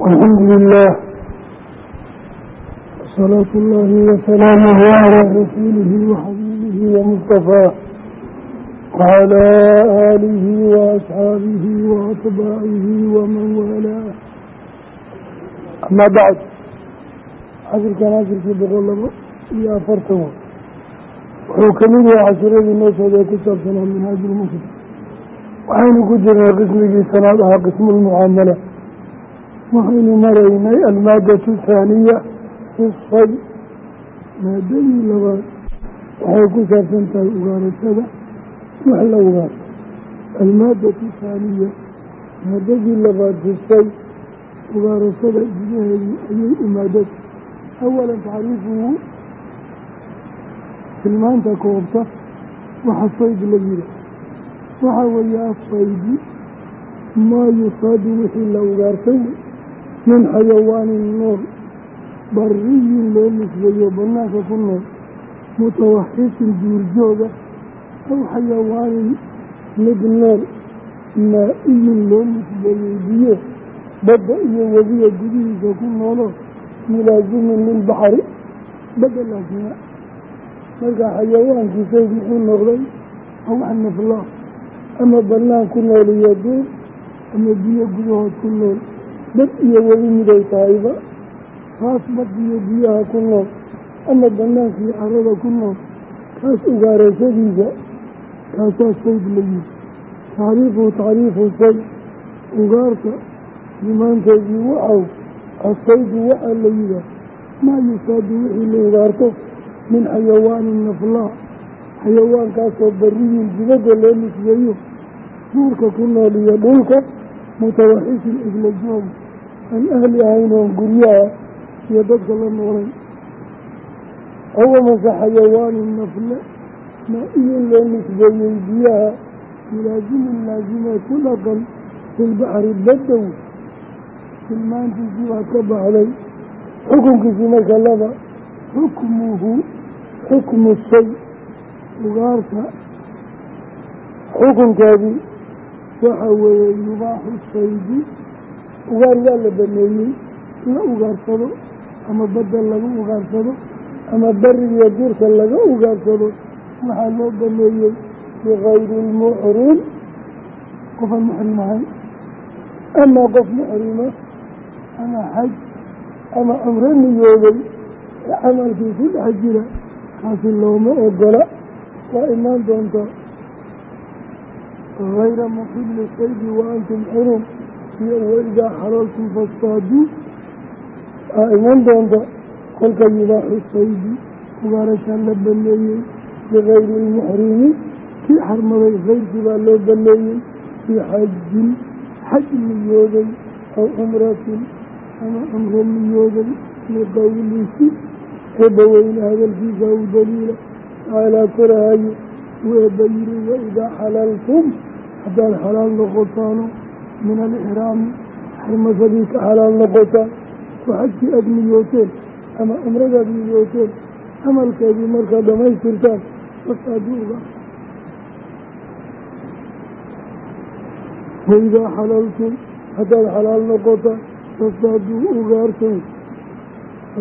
walxamdu lilah salaatu llaahi wasalaamuhu calaa rasuulihi waxabiibihi wamustafaah wacalaa aalihi waasxaabihi waatbaacihi waman waalaah amaa bacd casirkan casirkii boqol labo iyo afartan wuxuu ka mid yahay cashiradii noo socday ku saabsanaa minhaajulmuslim waxaynu ku jirnay qismigii sanaad ahaa qismulmucaamala waxaynu maraynay almaadatu thaaniya fisay maadadii labaad. Waxay ku saabsan tahay ugaarashada wax la ugaarto almaadatu thaaniya maadadii labaad fisay ugaarashada gudaheedii ayay umaadada awalan tacriifuhu tilmaanta koobta waxa sayd la yidha waxaa weeye asaydi maa yusaadu wixii la ugaartay min xayawaanin nool bariyin loo nisbeeyo banaanka ku nool mutawaxisin duurjooga aw xayawaanin mid nool maa-iyin loo nisbeeyey biyo badda iyo webiga gudihiisa ku noolo mulaazimin lilbaxari badda laasima marka xayawaankii sayd muxuu noqday oo wax naflaa ama banaan ku nool iyo duur ama biyo gudahood ku nool bad iyo webi miday tahayba kaas bad iyo biyaha ku nool ama banaankii carada ku nool. Kaas ugaarashadiisa kaasaa sayd la yihi tacriifuhu tacriifu sayd ugaarta limaanteedii waxaw asaydu waxaa la yihaa maa yusaadu wixii la ugaarto min xayawaanin naflaa xayawaankaasoo bariyin dibadda loo nisbeeyo duurka ku nool iyo dhulka mutawaxisin isla joog aan ahli ahayn oon guryaha iyo dadka la noolayn awamase xayawaanin nafle maa-iyin loo nisbeeyey biyaha mulaazimin laazimee ku dhaqan filbaxri badow tilmaantiisii baa ka baxday xukunkiisii marka laba xukmuhu xukmu shay ugaarta. Xukunkeedii waxa weeye yubaaxu saydi ugaar waa la baneeyey la ugaarsado ama badda lagu ugaarsado ama barigiyo duurka laga ugaarsado waxaa loo baneeyey bikayri lmuxrim qofaan muxrim ahayn ama qof muxrima ama xaj ama cumro niyooday ee camalkii ku dhex jira kaasi looma ogola. Waa imaan doontaa hayra muxili saydi wa antum xurum iyo waidaa xalaltum fastaaduu aa iman doonta kolka yubaaxu saydi ugaarashaa la baneeyey bikayri lmuxrimi kii xarmaday kayrkii baa loo baneeyey fii xajin xaj niyooday aw cumratin ama cumro niyooday liqowlihi eebbaweyne hadalkiisa u daliila tacaalaa korahayo uu eebba yiri waidaa xalaltum haddaad xalaal noqotaano min alixraami xarmasadii ka xalaal noqotaan ku xajkii aada niyooteen ama cumradaad niyooteen camalkeedii markaad dhamaystirtaan fasaduuga waidaa xalaltum haddaad xalaal noqotaan fasaaduu ugaartay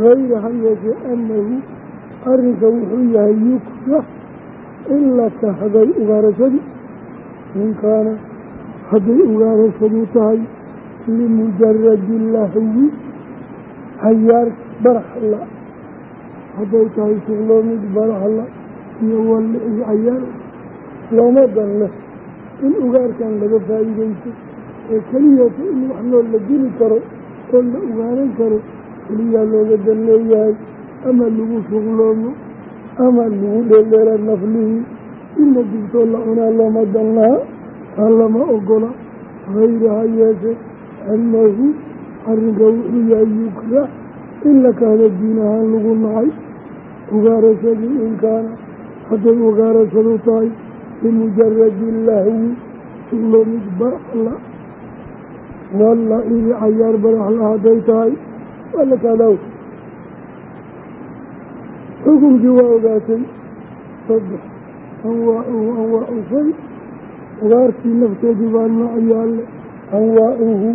hayra ha yeeshee annahu arrinka wuxuu yahay yukrah in la kahday ugaarashadii in kaana hadday ugaarashadu tahay limujaradi lahwi cayaar baraxla hadday tahay shuqloomid baraxla iyo wallici cayaar looma dan leh in ugaarkan laga faa'iidaysto ee keliyata in wax nool la dili karo oo la ugaaran karo keliyaa looga dan ama lagu shuqloomo ama lagu dheeldheela naflihii in la digtoo la cunaa looma dan laha taa lama ogola. Hayra ha yeeshe annahu arrinka wuxuu yahay yukrah in la kahdo diin ahaan lagu nacay. Ugaarashadii in kaana hadday ugaarashadu tahay bimujaradi lahwi shuqloomid baraxla walla ibi cayaar baraxla hadday tahay waa la xukunkii waa ogaatay saddex. Anwaacuhu anwaacu shay ugaartii nafteedii baa nooc yaalle anwaacuhu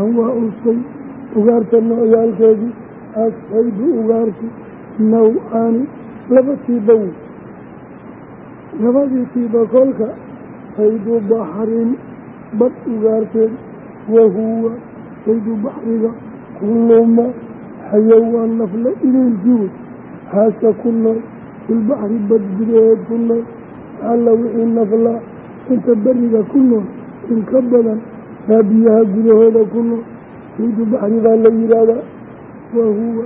anwaacu shay ugaarta noocyaalkeedii asaydu ugaarti naw-aani laba tiiba wey labadii tiiba kolka saydu baxrin bad ugaarteed wahuwa saydu baxriga kulluma xayawaan nafla ileelkii wey haasa ku nool filbaxri bad gudaheed ku nool alla wixii nafla inta beriga ku nool in ka badan maa biyaha gudahooda ku nool saydu baxri baa la yidhaahdaa wahuwa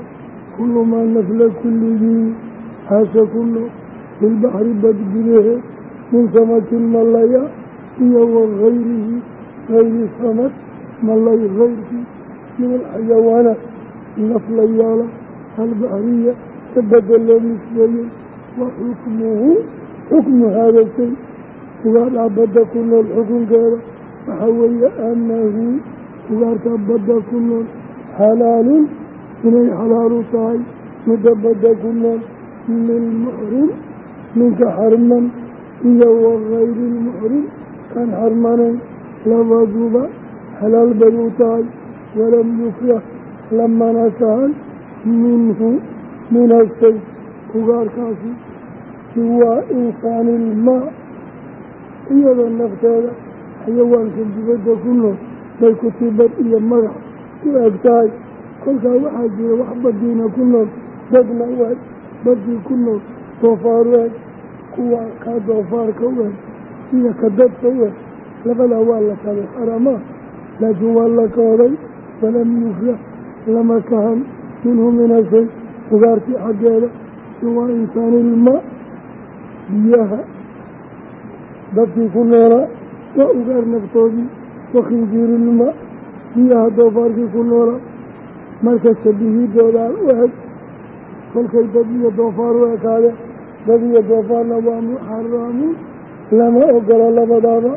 kullumaa nafla kulligii haasa ku nool filbaxri bad gudaheed min samakin malaya iyo wakayrihi gayri samad malay kayrkii min alxayawaanaat naflayaala albaxriya ka badda loo nisbeeyey wa xukmuhu xukmu haada shay ugaadhaa badda ku nool xukunkeeda waxaa weeye anahu ugaartaa badda ku nool xalaalun inay xalaalu tahay midda badda ku nool lilmuxrim ninka xarman iyo wakayri lmuxrim kaan xarmanayn labaduba xalaal bay u tahay walam yukrah lamana kahan minhu min asay ugaarkaasi siwaa insaani ilmaa iyadoo nafteeda xayawaankan dibadda ku nool bay kutibad iyo magac u eg tahay. Kolkaa waxaa jira wax badiina ku nool dadna u eg badii ku nool doofaaru eg kuwa kaa doofaarka u eg iyo ka dadka u eg labadaa waa la kabay xaramaa laakiin waa la kooday yufra lama kahan minhu minasay ugaartii xaggeeda siwaa insaanilma biyaha dadkii ku noolaa waa ugaar naftoodii wakhinjiirilma biyaha doofaarkii ku noolaa. Marka shabihiidoodaa u eg kolkay dad iyo doofaar u ekaadeen dad iyo doofaarna waa muxaramuun lama ogola labadaaba.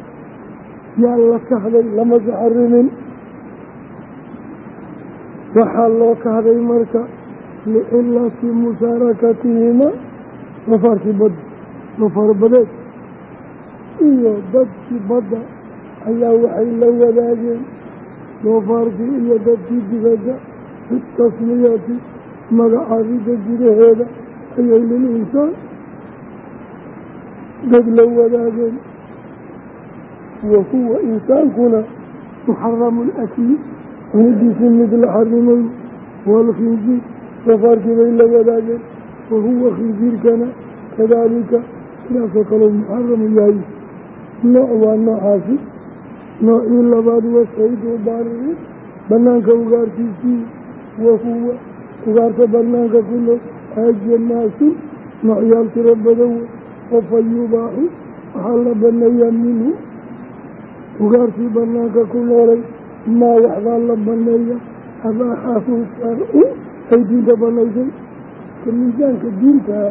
Yaa la kahday lama saxarimin. Waxaa loo kahday marka licilati musaarakatihima. Doofaarkii badda doofaar badeed. Iyo dadkii badda ayaa waxay la wadaageen doofaarkii iyo dadkii dibadda. Bitasmiyati magacaabidda gudaheeda ayay lil insaan dad la wadaageen. Wa huwa insaankuna muxaramu lakli cunidiisii mid la xarimay waalkhinjiir doofaarkii bay la wadaageen wa huwa khinjiirkana kadaalika sidaasoo kaleu muxaramu yahay. Nooc waa noocaasi noocii labaad wasaydu baaririn banaanka ugaartiisii wa huwa. Ugaarta banaanka ku nool ajanaasun noocyaal tiro badan wey qofa yubaaxu waxaa la baneeyaa minhu. Ugaartii banaanka ku noolay maa waxbaa la baneeya abaaxahu sharcu ay diinta banaysay ka miisaanka diintaa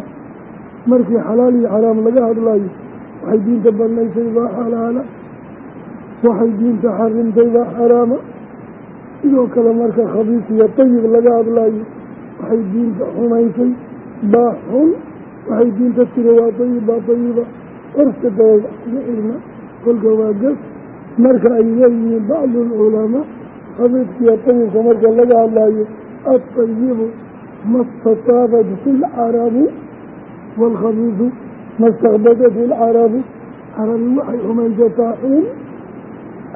markii xalaal iyo xaraam laga hadlayo waxay diinta banaysay baa xalaala waxay diinta xarimtay baa xaraama. Sidoo kale marka khabiis iyo tayib laga hadlayo waxay diinta xumaysay baa xun waxay diinta tiri waa tayib baa tayiba. Orka daba wax kuma xirna kolka waa gas marka ay leeyihiin bacdu alculamaa khabiiskiyo tayibka marka laga hadlayo atayibu ma stataabathu lcarabu waalkhabiisu ma stakbadathu lcarabu carabi waxay xumaysataa xun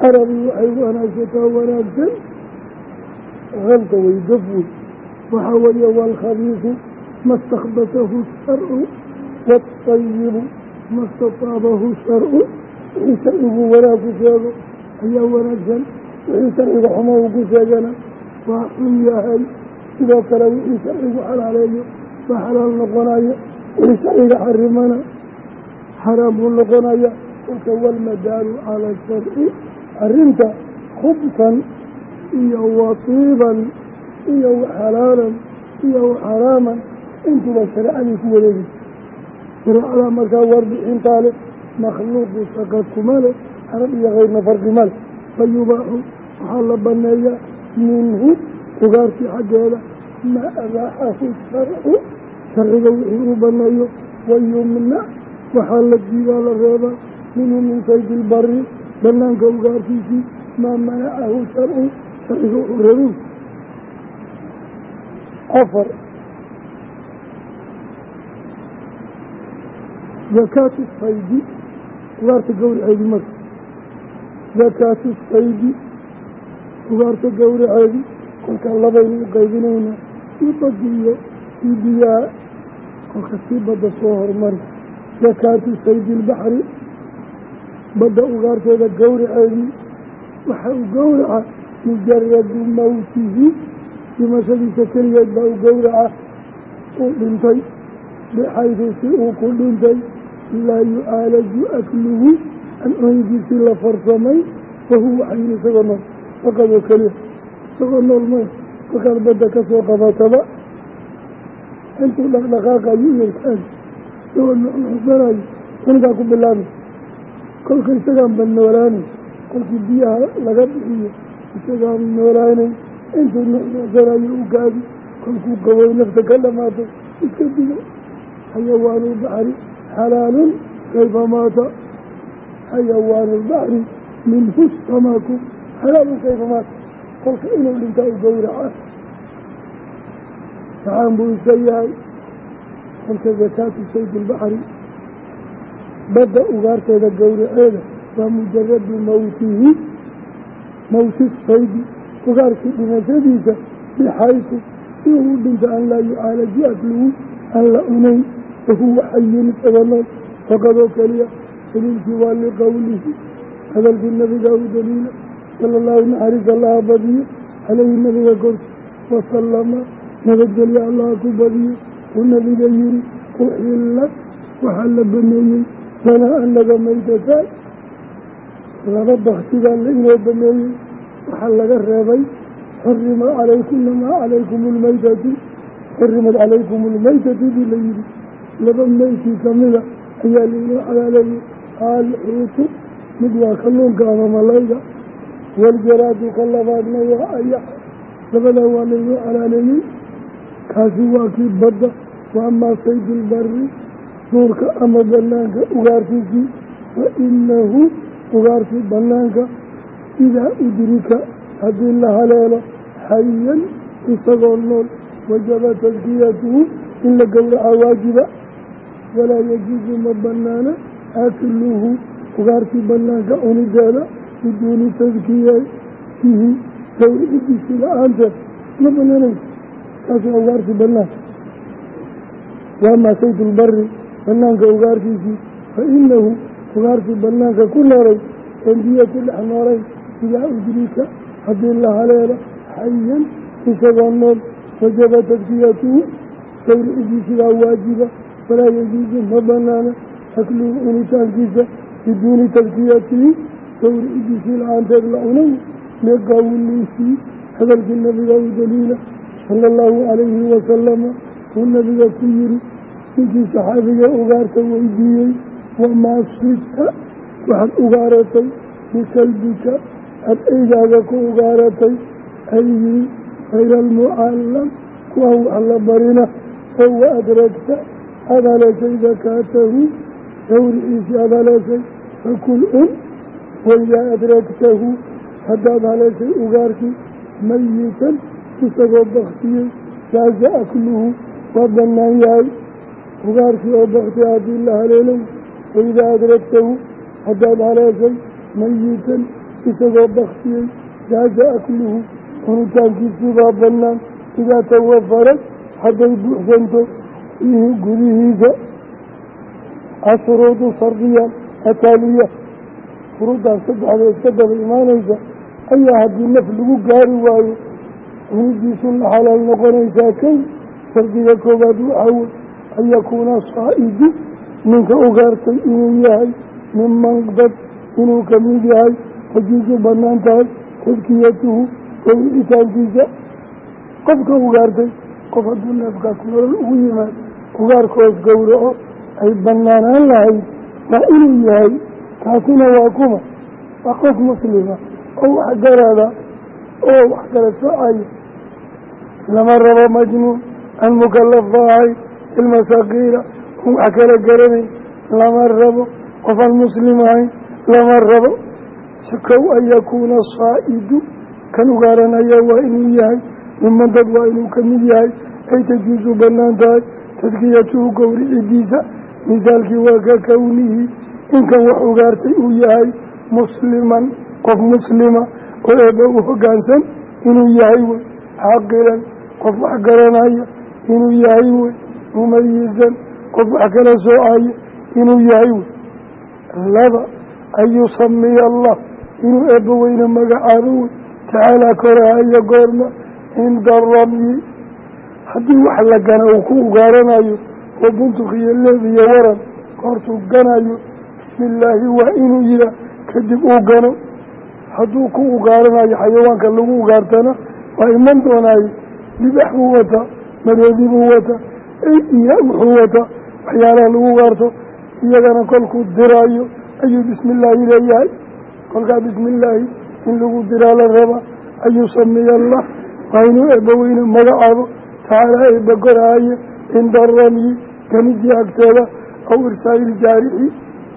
carabi waxay wanaagsataa wanaagsan halka way gaf wey waxaa weeye waalkhabiisu ma stakbatahu sharcu waatayibu ma stataabahu sharcu wixii sharcigu wanaag ku sheego ayaa wanaagsan wixii sharciga xumo uu waa yahay sidoo kale wixii sharcigu xalaaleeyo waa xalaal noqonaya wixii sharciga xarimana xaraam buu noqonaya kolka walmadaalu cala sharci arrinta khubtan iyo watiiban iyo waxalaalan iyo waxaraaman intuba shareecadii ku wareegaysa shareecada markaa warbixintaa leh makhluuqu shaqad kuma leh carab iyo kayrna farqi ma leh. Fa yubaaxu waxaa la baneeyaa minhu ugaartii xaggeeda maa abaaxahu sharcu sharciga wixii uu baneeyo wayumnac waxaa la diidaa la reebaa minhu min saydi ilbari banaanka ugaartiisii maa manacahu sharcu sharciga wuxuu rabin afar. Zakaatu saydi ugaarta gowraceedi marka. Zakaatu saydi ugaarta gowraceedi kolkaa labaynu u qaybinaynaa sii baddi iyo sii biyaa kolka sii badda soo hormari. Zakaatu saydi ilbaxri badda ugaarteeda gowraceedii waxa uu gowraca mujaradu mawtihi dhimashadiisa keligeed baa u gowraca uu dhintay. Bixaydu si uu ku dhintay laa yu'aalaju akluhu an cunigiisii la farsamay wahuwa xayin isagoo nool faqad oo keliya isagoo nool may kolkaad badda ka soo qabataba. Intuu dhaqdhaqaaqayo iyo taagi isagoo nuxnuxsanayo cunigaa ku bilaabi kolka isagaan ba noolaanay kolkii biyaha laga bixiyo isagaan noolaanay intuu nuxnuxsanayo u gaadi kolkuu qaboy nafta ka dhamaato iska digo. Xayawaanu lbaxri xalaalun kayfa maata? Xayawaanu lbaxri minhu samaaku xalaalun kayfa maata kolka inuu dhintaa u gowraca saxaan buu iska yahay. Kolka zakaatu sayd lbaxri badda ugaarteeda gowraceeda waa mujaradu mawtihi. Mawti saydi. Ugaarkii dhimashadiisa bixaysu. Si uu dhinta an laa yucaalaji akluhu aan la cunayn wahuwa xayun isagoo nool faqadoo keliya daliilkii waa liqowlihi hadalkii nabiga u daliila sala allahu naxariis allaha badiyo caleyhi nabiga korki wasalama nabadgelyo allaha ku badiyo uu nabiga yihi uxillat waxaa la baneeyey lanaa anaga maytataan laba baktigaa la inoo baneeyey waxaa laga reebay xurima calaykuna maa calaykum lmaytatu xurimat calaykum lmaytatu bii la yihi laba meydkii kamida ayaa lainoo xalaaleeyey alxuutu mid waa kalluunka waljaraadu ka labaadna waa ayax labadaa waa lainoo xalaaleeyey kaasi waa kii badda wa amaa saydulbari duurka ama banaanka ugaartiisii fa inahu ugaartii banaanka idaa udrika haddii la haleelo xayan isagoo nool wajaba tadkiyatuhu in la gowraca waajiba walaa yajuusu ma banaana akluhu ugaartii banaanka cunideeda biduuni tadkiyatihi gawricidiisi la'aanteed ma banaanaysa taas waa ugaartii banaanka waamaa saydulbari banaanka ugaartiisii fa inahu ugaartii banaanka ku noolay een biyo ku dhex noolayn idaa udrika haddii la haleelo xayan isagoo nool wajaba tadkiyatuhu gawricidiisigaa waajiba walaa yajuusu ma banaana akluhu cunitaankiisa biduuni tadkiyatihi gawricidiisii la'aanteed la cunay liqowlihi hadalkii nabiga u daliila sala allahu calayhi wasalama uu nabiga ku yiri ninkii saxaabiga ugaarta weydiiyey wamaa sidta waxaad ugaaratay bikalbika aada eygaaga ku ugaaratay aygii hayra almucallam kuwaan wax la barina oo wa adragta aada haleeshay dakaatahu gawriciisii aada haleeshay fakul un waidaa adragtahu haddaad haleeshay ugaarkii mayitan isagoo baktiyey jaaza akluhu waa bannaan yahay. Ugaarkii oo bakti haddii la haleelay waidaa adragtahu haddaad haleeshay mayitan isagoo baktiyey jaaza akluhu cunitaankiisii baa bannaan. Idaa tawafarad hadday buuxsanto fiihi gudihiisa. Ashuruudu shardiya ataaliya shuruuddan saddexda iska daba imaanaysa ayaa haddii naf lagu gaari waayo cunidiisu la xalaal noqonaysaa kow shardiga koowaad waxaa wey an yakuuna saa'idu ninka ugaartay inuu yahay minman dad inuu ka mid yahay tajuusu bannaan tahay tadkiyatuhu gowricitaankiisa qofka ugaartay qof hadduu neefkaas nolol ugu yimaado ugaarkoos gowraco ay banaanaan lahayd waa inuu yahay kaasina waa kuma waa qof muslima oo wax garada oo wax kala socaya lama rabo majnuun aan mukalaf ba ahay ilma sakiira on wax kala garanayn. Lama rabo qof aan muslim ahayn lama rabo. Kow an yakuuna saa'idu kan ugaaranaya waa inuu yahay miman dad waa inuu ka mid yahay. Ay tajuusu bannaan tahay tadkiyatuhu gowricidiisa misaalkii waa ka kownihii inkan wax ugaartay uu yahay musliman qof muslima oo eebba u hoggaansan inuu yahay wey caaqilan qof wax garanaya inuu yahay wey mumayisan qof wax kala soocaya inuu yahay wey laba an yusamiya allah inuu eebba weyne magacaabo wey tacaalaa korahaya goorma cinda ramyi haddii wax la gana uu ku ugaaranayo oo buntuk iyo leeb iyo waran goortuu ganayo bismillaahi waa inuu yihaa kadib uu gano hadduu ku ugaaranayo xayawaanka lagu ugaartana waa iman doonaaye libax buu wataa maroodi buu wataa iyo wuxuu wataa. Waxyaalaha lagu ugaarto iyagana kolkuu diraayo ayuu bismillaahi leeyahay kolkaa bismillaahi in lagu diraa la rabaa ayuu sameeya allah. Waa inuu eebbaweyne magacaabo tacaala eebba koraaye cinda ramyi ganidii agteeda aw irsaayil jaarixi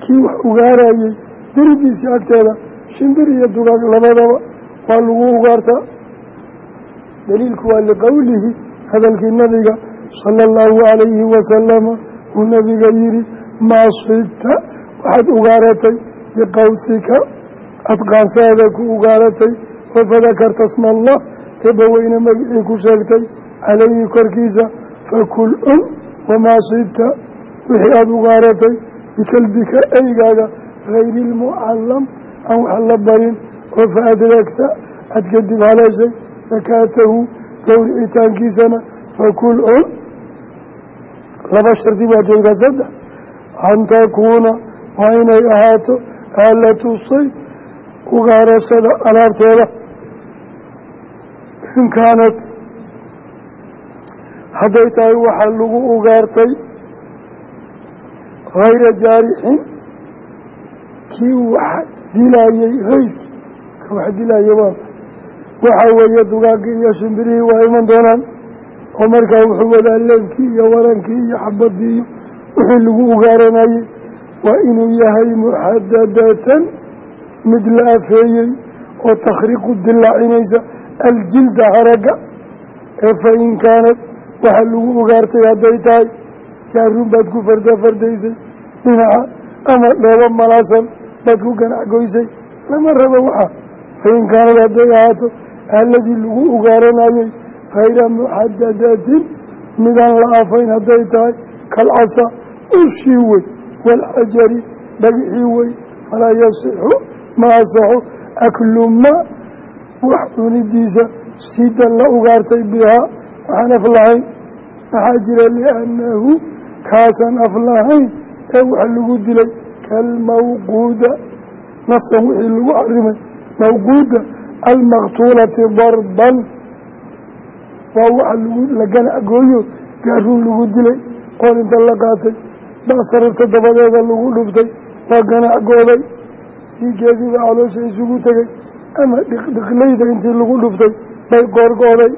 kii wax ugaarayey diridiisii agteeda shimbir iyo dugaag labadaba waa lagu ugaartaa. Daliilku waa liqowlihi hadalkii nabiga sala allahu calayhi wasalama uu nabiga yihi maa sibta waxaad ugaaratay biqawsika adqaansaada ku ugaaratay oo fadakarta sma allah eebbaweyne magicii ku sheegtay calayhi korkiisa fakul cun wamaa sibta wixii aada ugaaratay bikalbika eygaaga hayri ilmucallam aan wax la barin oo fa adragta aad kadib haleeshay sakaatahu gowricitaankiisana fakul cun laba shardi baa joogtaa saddex an takuuna waa inay ahaato aalatu sayd ugaarashada alaabteeda in kaanat hadday tahay waxaa lagu ugaartay hayra jaarixin kii wax dilaayey hayrkii ka wax dilaaye waa waxaa weeye dugaagii iyo shimbirihii waa iman doonaan oo markaa wuxuu wadaa leebkii iyo warankii iyo xabadii iyo wixii lagu ugaaranayey waa inuu yahay muxadadatan mid la afeeyey oo takhriqu dilaacinaysa aljilda haragga ee fa in kaanad waxaa lagu ugaartay hadday tahay jaaruun baad ku farda fardaysay dhinaca ama dhoobo malaasan baad ku ganac goysay lama rabo waxaa fain kaanad hadday ahaato aaladii lagu ugaaranayey hayra muxadadatin midaan la afayn hadday tahay kalcasa ushii wey waalxajari dhagixii wey falaa yasixu ma asaxo aklu ma wax cunidiisa sidan la ugaartay bihaa waxaan af lahayn. Jira liannahu kaasaan af ee wax lagu dilay kalmawquuda nasan wixii lagu xarimay mawquuda almaqtuulati darban. Waa waxa lagu la ganacgooyo gaaruun lagu dilay qool inta la qaatay basararta dabadeeda lagu dhuftay waa ganacgooday dhiigeediiba caloosha isugu tegay ama dhiqdhiqlayda intii lagu dhuftay bay qoorgooday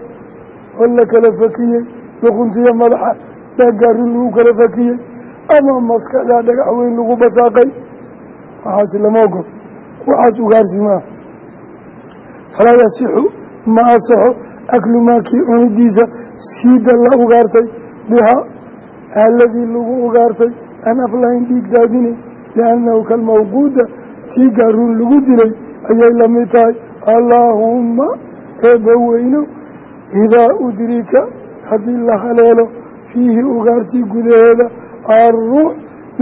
oo la kala fakiyey luquntiyo madaxa baa gaaruun lagu kala fakiyey ama maskaxdaa dhagax weyn lagu basaaqay waxaas lama ogol waxaas ugaarsi maaha falaa yasixu ma asaxo aklu maakii cunidiisa siida la ugaartay. Bihaa aaladii lagu ugaartay aan aflahayn dhiig daadine liannahu kalmawquuda tii gaaruun lagu dilay ayay la mid tahay. Allaahumma eebba weyno idaa udrika haddii la haleelo fiihi ugaartii gudaheeda alruux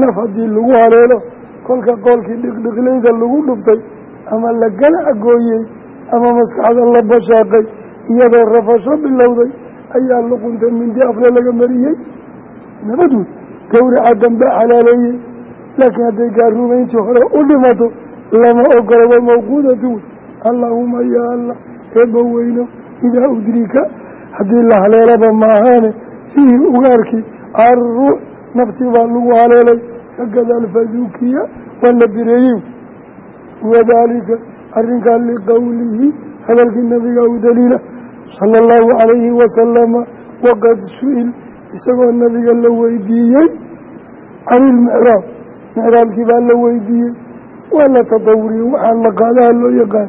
naf haddii lagu haleelo kolka qoolkii dhiqdhiqlayda lagu dhuftay ama la ganacgooyey ama maskaxda la bashaaqay iyadoo rafasho bilowday ayaa luqunta mindi afle laga mariyey. Nabad wey gawraca dambaa xalaaleeyey. Laakiin hadday gaaruumayntii hore u dhimato lama ogola waa mawquudatu. Wey allaahuma yaa allah eebba weyno idaa udrika. Haddii la haleelaba maahaane fiihi ugaarkii alruux naftii baa lagu haleelay fakadaal fadukiya waa la bireeyey. Wadaalika arrinkaa liqowlihi hadalkii nabiga u daliila sala allahu calayhi wasalama waqad su'il isagoo nabiga la weydiiyey cani ilmicraab micraabkii baa la weydiiyey. Waa la tadawuriyey waxaa maqaadaha loo yaqaan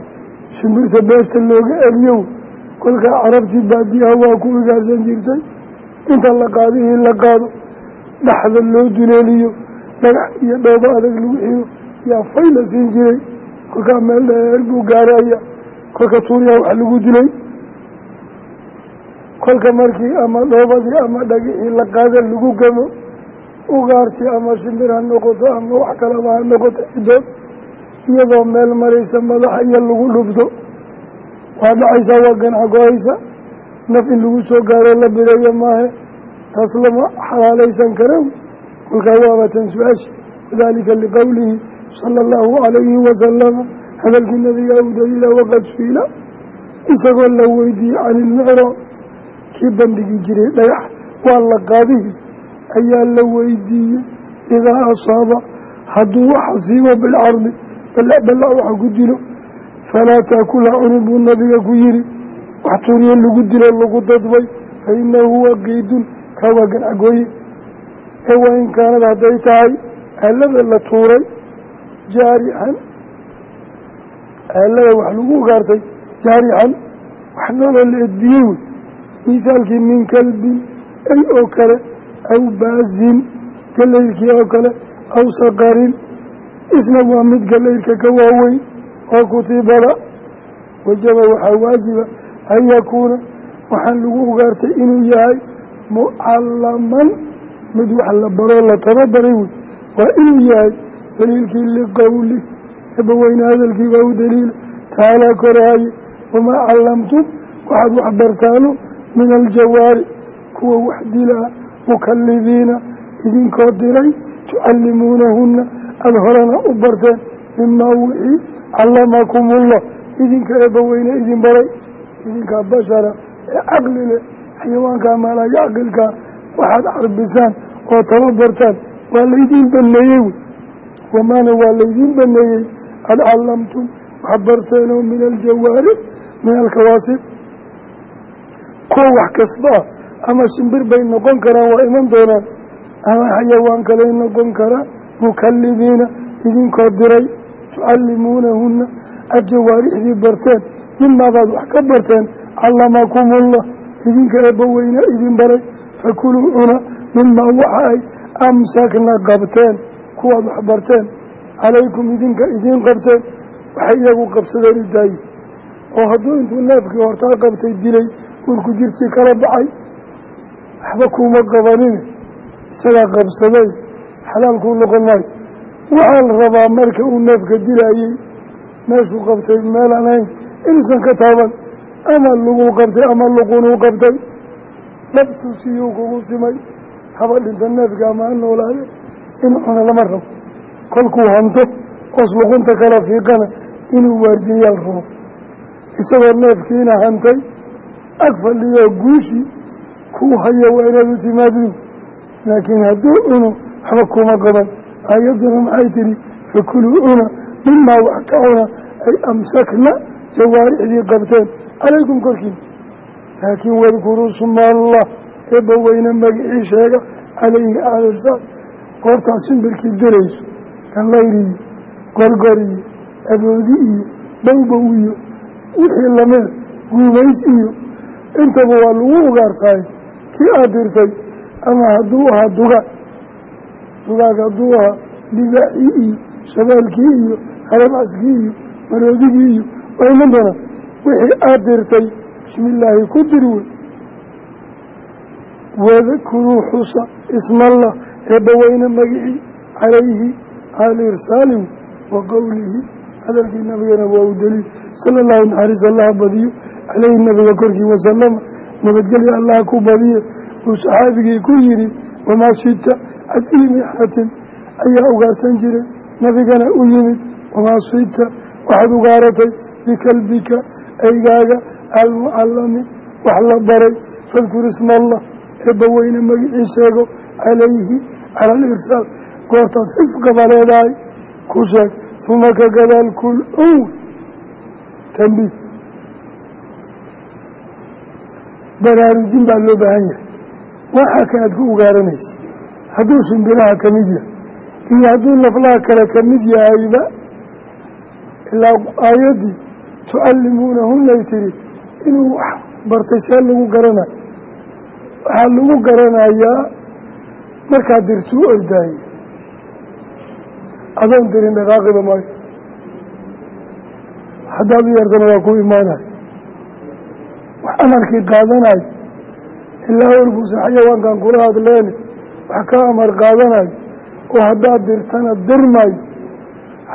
shimbirta beerta looga eliyow kolkaa carabtii waa ku igaarsan jirtay. Inta la qaadihii dhaxda loo duleeliyo dhagax iyo dhoobo adag lagu xido yaa fay la siin jiray kolkaa meel dheer buu gaaraya kolka tuuryaa wax lagu dilay. Kolka markii ama dhoobadii ama dhagixii la qaada lagu gamo ugaartii ama shimbir ha noqoto ama wax kalaba ha noqoto cidood iyadoo meel maraysa madaxa iyo lagu dhufto waa dhacaysaa waa ganac go'aysa. Naf in lagu soo gaaro la bidayo maahe taas lama xalaalaysan kara kolkaa waaba tan su'aasha wadalika liqowlihi sala allahu calayhi wasalama hadalkii nabiga u daliila waqad suila. Isagoo la weydiiyey can ilmicro kii bandhigi jiray dhagax. Waa la qaadihi ayaa la weydiiyey. Idaa asaaba. Hadduu wax asiibo bilcardi balla waxa ku dilo. Falaa taakula cunin buu nabiga ku yihi wax tuuriyo lagu dilo lagu dadbay. Fa huwa geydun kaa waa gancagooye ee waa in kaanad hadday tahay aalada la tuuray jaarixan aalada wax lagu ugaartay jaarixan wax nooloo la edbiyey wey. Mithaalkii min kalbin ay oo kale aw baazin galeyrkii oo kale aw saqarin. Isna waa mid galeyrka ka waaweyn oo kutibada wajaba waxaa waajiba an yakuuna waxaan lagu ugaartay inuu yahay mucallaman mid wax la baroo la tababaray wey waa inuu yahay daliilkii liqowli eebaweyne hadalkii baa u daliila tacaalaa koraaye. Wamaa callamtum waxaad wax bartaano min aljawaari. Kuwa wax dilaa mukalibiina idinkoo diray tucallimuunahunna. Aada horena u barteen. Mimaa wixii callamakumullah. Idinka eebbaweyne idin baray. Idinkaa bashara ee caqli leh xayawaankaa maalaya caqilkaa waxaad carbisaan oo tababartaan waa laydiin baneeyey wey wamaana waa laydiin baneeyey aada callamtum wax barteenoo min aljawaari min alkawaasib. Kuwa wax kasba ah ama shimbir bay noqon karaan waa iman doonaan. Ama xayawaan kaley noqon karaan mukalibiina idinkoo diray tucallimuunahunna jawaarixdii barteen mimaabaad wax ka barteen callamakumullah idinka eebbaweyne idin baray fakuluu cuna mimaa waxa ay amsakna qabteen kuwaad wax barteen calaykum idinka idiin qabteen waxay iyagu qabsadeen u daayi oo hadduu intuu neefkii hortaa qabtay dilay urku jirtii kala baxay waxba kuuma qabanine isagaa qabsaday xalaalkuu noqon maayo waxaa la rabaa marka uu neefka dilaayey meeshuu qabtay meelaan ahayn inuusan ka taaban ama luguu qabtay ama luqunuu qabtay. Dhabtuusiyuu kugu simay. Haba dhinta neefka ama ha noolaade. In cuna lama rabo. Kolkuu hanto oos luqunta kala fiiqana inuu waardiyayaal rabo. Isagoo neefkiina hantay ag fadhiyoo guushii kuu haya waa inaad u timaadidu laakiin hadduu cuno waxba kuma qaban. Aayadduna maxay tidhi? Fakuluu cuna mimaa wax ka cuna ay amsakna jawaarixdii qabteen calaykum korkiina laakiin wadkuruu suma allah eebba weyne magicii sheega calayhi alsaad goortaa shimbirkii dilayso gallayriyo gorgoriyo aboodi iyo bowbow iyo wixii lamida guumays iyo intaba waa lagu ugaartaay kii aad dirtay ama hadduu ahaa dugaag dugaag hadduu ahaa libaaxii iyo shabaalkii iyo harabaskii iyo maroodigii iyo waa iman wixii aad dirtay bismillaahi ku dir wey wadkuruu xusa ismallah eebbaweyne magicii calayhi alirsaali wa qowlihi hadalkii nabigana waa u daliil. Sala allahu naxariis allaha badiyo. Caleyhi nabiga korkii wasalama nabadgelya allaha ku badiye. Uu saxaabigii ku yidhi wamaa shita cadilmi xatim ayaa ugaarsan jiray. Nabigana u yimid wamaa shita? Waxaad ugaaratay bikalbika eygaaga almucallami wax la baray. Fadkur isma allah eebbaweyne magicii sheego calayhi cala alirsaal goortaad xisqaba leedahay. Ku sheeg uma ka gadaal kul ow tambiih baraarujin baa loo baahan yahay. Waxaa kanaad ku ugaaranaysa hadduu shimbiraha ka mid yahay iyo hadduu naflaha kale ka mid yahayba ilaa aayaddii tucallimuunahunay tiri inuu wax bartay see lagu garanayo waxaa lagu garanayaa markaad dirtuu ordaayey adoon dirin dhaqaaqiba maayo haddaad u yeertana waa ku imaanayo wax amarkii qaadanayo ilaa warbuusan xayawaankan kula hadleene wax ka amar qaadanayo oo haddaad dirtana dirmaayo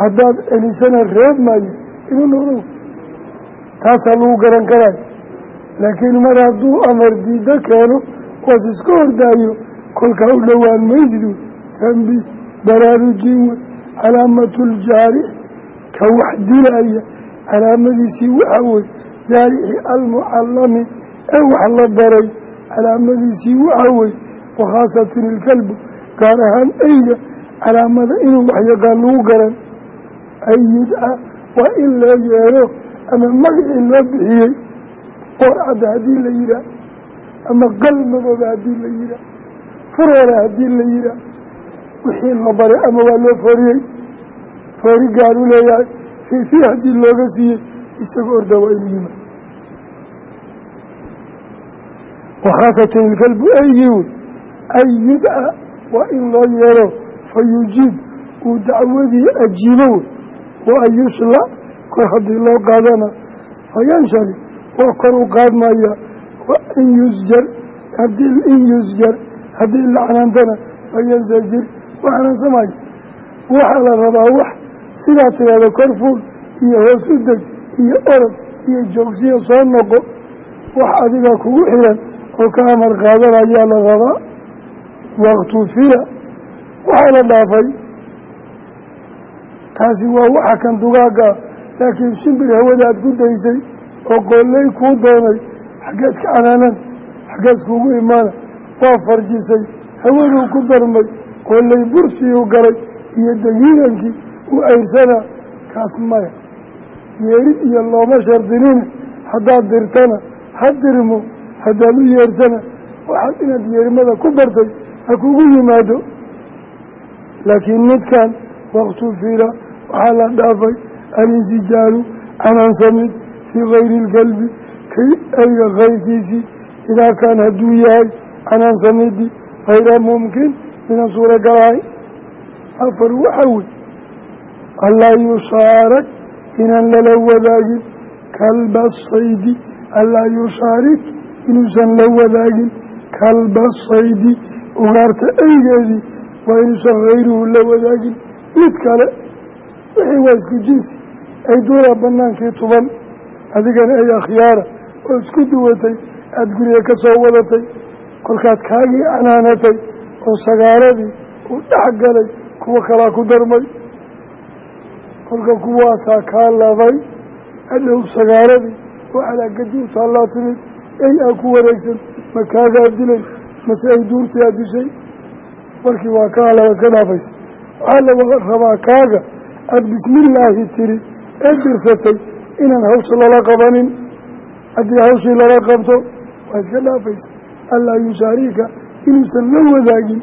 haddaad celisana reeb maayo inuu noqdo taasaa lagu garan karayo laakiin mar hadduu amar diiddo keeno waas iska hordaayo kolkaa u dhowaan maysidu tambi baraarujin wey calaamatu ljaarix ka wax dilaya calaamadiisii waxaa wey jaarixi almucallami ee wax la baray calaamadiisii waxaa wey wakhaasatan ilkalbu gaar ahaan eyga calaamada inuu waxyaqaan lagu garan ay yudca waa in loo yeelo ama magacii loo bixiyey qorcadda haddii la yihaah ama qalmadooda haddii la yihaah fureera haddii la yihaah wixii la baray ama waa loo foriyey foori gaaru leeyahay fiifii haddii looga siiyey isagoo orda waa inu yimaad wakhaasatan ilkalbu eygii wey an yudca waa in loo yeelo fa yujiib uu dacwadii ajiibo wey wa an yushla kor haddii loo qaadana fayanshari waa kor u qaadmaya in yusjar haddii in yusjar haddii la canaantana fayansajir waa canaansamaya waxaa la rabaa wax sidaa tidhaahda kor fuul iyo hoos u deg iyo orod iyo joogsiya soo noqo wax adiga kugu xiran oo ka amar qaadanayaa la rabaa. Waktufira waxaa la dhaafay. Taasi waa waxa kan dugaaggaa laakiin shimbir hawadaad ku daysay oo qooley kuu doonay xaggeed ka canaanan xaggeed kuugu imaana waa farjisay hawaduu ku darmay qooley bursiyu galay iyo dagiigankii u ayrsana kaas maya. Yeerid iyo looma shardinina haddaad dirtana ha dirmo haddaad u yeertana waxaad inaad yeerimada ku bartay ha kugu yimaado. Laakiin midkan waktu fila waxaa la dhaafay alinsijaalu canaansamid fii kayri ilkalbi kay ayga kayrkiisii idaa kaan hadduu yahay canaansamidii hayra mumkin minan suuragal ahayn afar waxa wey allaa yushaarak inaan lala wadaagin kalba saydi allaa yushaarik inuusan la wadaagin kalba saydi ugaarta eygeedii waa inuusan hayruhu la wadaagin mid kale wixii waa isku jinsi ay duulaa banaankii tuban. Adigana ay akhyaara oo isku duwatay. Aada guriga ka soo wadatay. Kolkaad kaagii canaanatay oo sagaaradii u dhex galay kuwa kalaa ku darmay. Kolka kuwaasaa kaa labay. Adhow sagaaradii waxadaa gadi u taallaa timid. Ey aa ku wareegsan ma kaagaa dilay? Mase ay duurtii aad dishay? Markii waa laba iska dhaafaysa. Waxaa la rabaa kaaga aada bismillaahi tiri ee dirsatay inaan hawsha lala qabanin. Haddii hawshii lala qabto waa iska dhaafaysa. Allaa yushaarika inuusan la wadaagin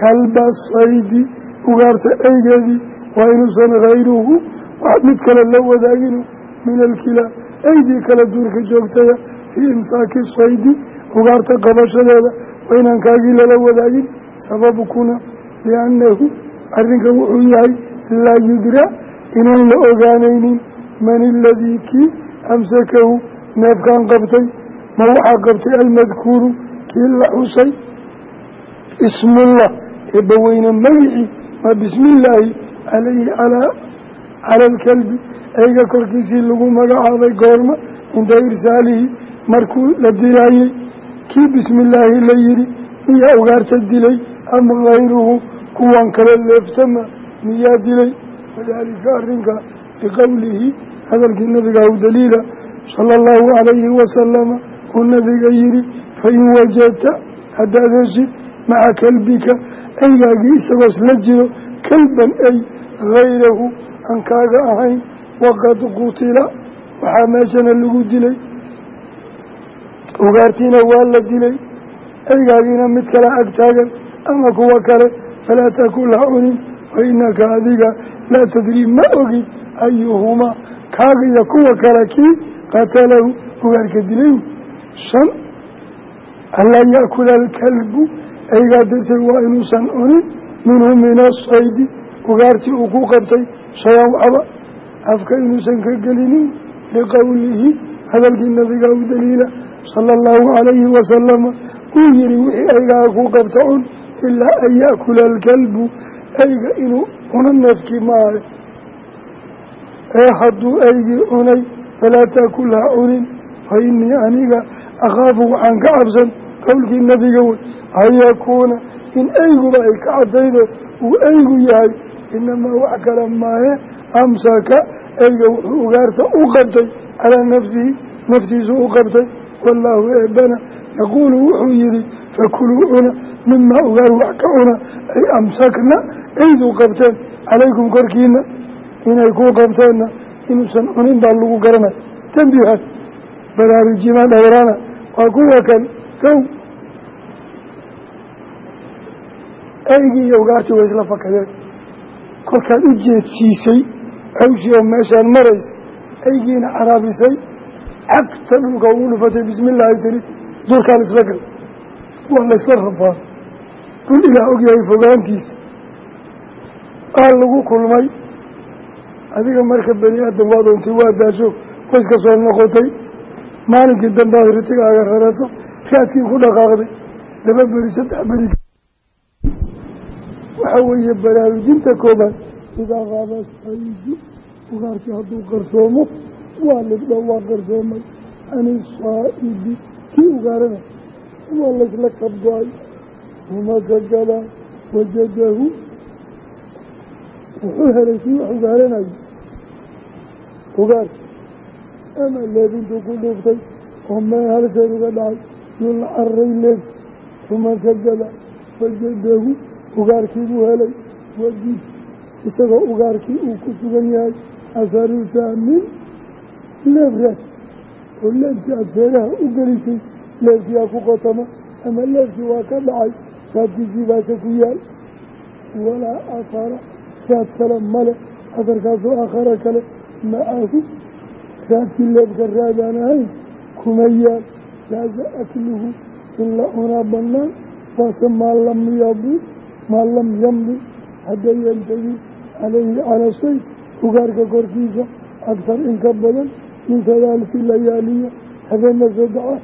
kalba saydi ugaarta eygeedii waa inuusan hayruhu wax mid kale la wadaagin. Min alkilaa eydii kale duurka joogtaya fii imsaaki saydi ugaarta qabashadeeda waa inaan kaagii lala wadaagin. Sababkuna liannahu arrinkan wuxuu yahay laa yudra inaan la ogaanaynin man iladii kii amsakahu neefkan qabtay ma waxaa qabtay almadkuuru kii la xusay ismullah eebbaweyne magicii ma bismi illaahi calayhi calaa cala alkalbi eyga korkiisii lagu magacaabay goorma cinda irsaalihi markuu la dilaayey kii bismi illaahi la yidhi miyaa ugaarta dilay ama hayruhu kuwan kale leeftama miyaa dilay wadaalika arrinka biqowlihi hadalkii nabiga u daliila sala allahu calayhi wasalama uu nabiga yidhi fain wajadta haddaad heshid maca kalbika eygaagii isagoo isla jiro kalban ey hayrahu aan kaaga ahayn waqad qutila. Waxaa meeshana lagu dilay ugaartiina waa la dilay eygaagiina mid kala ag taagan ama kuwa kale falaa takul ha cunin fa inaka adiga laa tadrii ma ogid ayuhumaa kaaga iyo kuwa kale kii qatalahu ugaarka dilay shan anlaa yaakula alkalbu eygaa dartay waa inuusan cunin minhu min asaydi ugaartii uu ku qabtay shayan waxba afka inuusan ka gelinin liqowlihi hadalkii nabiga u daliila sala allahu calayhi wasalama uu yihi wixii eygaa ku qabta cun ilaa an yaakula alkalbu eyga inuu cuno neefkii maaha. Ee hadduu eygii cunay falaa taakul ha cunin fa innii aniga akhaafu waxaan ka cabsan qowlkii nabiga wey. An yakuuna in eyguba ay ka cadaydo uu eygu yahay inamaa wax kale maahe amsaka eyga wuxuu ugaarta u qabtay calaa nafsihi naftiisu u qabtay. Wallaahu eebana yaquulu wuxuu yihi fakuluu cuna mimaa ugaar wax ka cuna ay amsakna eydu qabteen calaykum korkiina inay ku qabteenna inuusan cunin baa lagu garanay tambihan baraarujima dhowrana waa kuwa kan kow eygii iyo ugaartii way isla fakadeen kolkaad u jeedsiisay hawshii oo meeshaan maraysa eygiina caraabisay cagta dhulka ugu dhufatay bismillaahi tiri duurkaan isla waa la ysla rafaa. Dhul ilaah ogyahay fogaantiisa aa lagu kulmay. Adiga marka beni aadan waa doontay waa daasho qoyska soo noqotay. Maalinkii dambe aad ritigaaga rarato raadkii ku dhaqaaqday. Laba beri saddex beri. Waxa weeye baraarujinta koobaad idaa qaaba saydu ugaarkii hadduu qarsoomo waa libdho waa qarsoomay. Ani saa'idi kii ugaarana waa laysla kabgo-ay uma ka gadaa wajadahu wuxuu helay kii wax ugaaranayo ugaarka ama leebintuu ku dhuuftay oo meel halkeed uga dhacay yuu la cararay leebki uma ka gada wajadahu ugaarkii buu helay wajid isagoo ugaarkii uu ku sugan yahay aharu saamin leeb raad oo leebkii aada feeraha u gelisay leebkii aa ku qotama ama leebkii waa ka dhacay raadkiisii baase ku yaal walaa akhara raad kale male asarkaasoo akhara kale macahu raadkii leebka raadaan ahayn kuma yaal jaaza akluhu in la cunaa banaan waase maa lam yadi maa lam yamdi haddayan tegin calayhi calaa sayd ugaarka korkiisa aktar in ka badan min sadaalfi layaaliya habeena saddexa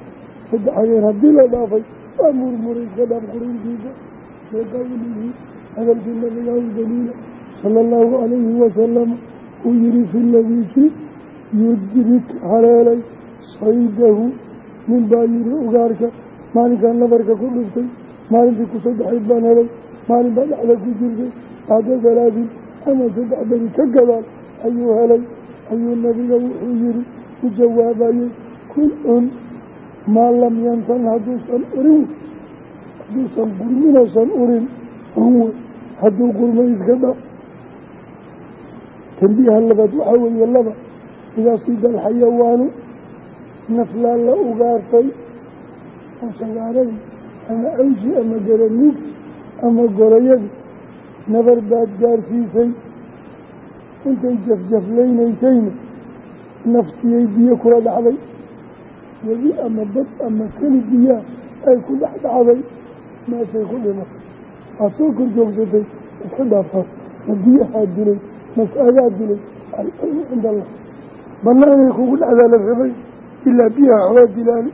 saddex habeen haddii la dhaafay waa murmuray iska dhaaf qurintiisa liqowlihi hadalkii nabiga u daliila sala allahu calayhi wasalama uu yihi fi ladiiki yudrik haleelay saydahu. Nin baa yihi ugaarka maalinkan nabarka ku dhuftay maalintii ku saddexayd baan helay maalin baa dhexda ku jirtay bacda salaadin ama saddex beri ka gadaal ayuu helay. Ayuu nabiga wuxuu yihi ku jawaabayey kun un maa lam yantan hadduusan urin. Hadduusan gurminoosan urin. Unwe hadduu gurmo iska dhaf tambiiha labaad waxaa weeye laba. Idaa sida alxayawaanu naflaa la ugaartay. Oo sagaaradii ama awsi ama garanuugti ama gorayadii nabar baad gaarsiisay. Intay jafjaflaynaysayna naftiyay biyo kula dhacday webi ama bad ama keli biyaa ay ku dhex dhacday meeshay ku dhimatay waad soo kor joogsatay iska dhaafaad ma biyahaa dilay mas'adaa dilay alcilmu cinda allah banaanay kugu dhacdaa rabay ilaa biyaha xoogaa dilaani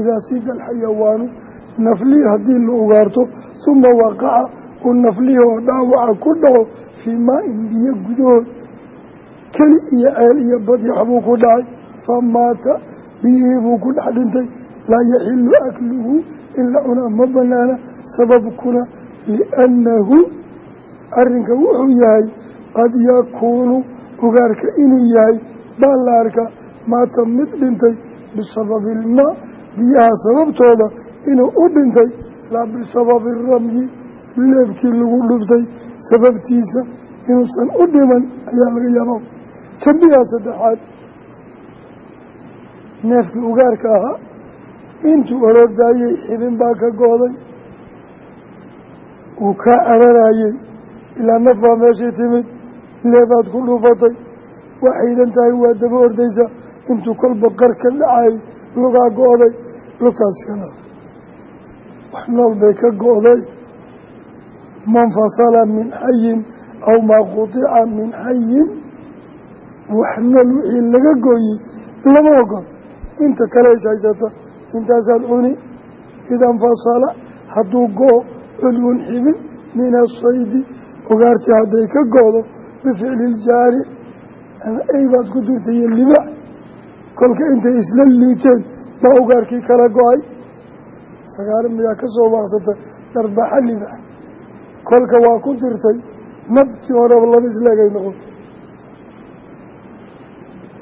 idaa sida alxayawaanu naflii haddii la ugaarto uma waqaca uu naflihi oo dhaawaca ku dhaco fii maa-in biyo gudahood keli iyo ceel iyo badyaxbuu ku dhacay fa maata biyihii buu ku dhex dhintay laa yaxilu akluhu in la cunaa ma banaana sababkuna liannahu arrinka wuxuu yahay qad yakuunu ugaarka inuu yahay baa la arkaa maata mid dhintay bisababi ilmaa biyaha sababtooda inuu u dhintay laa bisababi ramyi leebkii lagu dhuftay sababtiisa inuusan u dhiman ayaa laga yaaba tambiha saddexaad neefkii ugaarka ahaa intuu orodaayey xibin baa ka gooday uu kaa cararayey ilaa naf baa meeshii timid leebaad ku dhuufatay waa xaydan tahay waa daba ordaysa intuu kolba qar ka dhacayay lugaa go-day lugtaas iska dhaaf wax nool bay ka go-day manfasala min xayin aw maa qutica min xayin wax nool wixii laga gooyey lama ogol inta kale is haysata intaasaad cuni ida infasala hadduu go-o culwun xibin min asaydi ugaartii hadday ka go-do bificli iljaari ama ey baad ku dirtay iyo libax kolka intay isla liiteen baa ugaarkii kala go'ay. Sagaal miyaa ka soo waaqsata darbaxa libax kolka waa ku dirtay nabtii horeba laba isleegay noqoto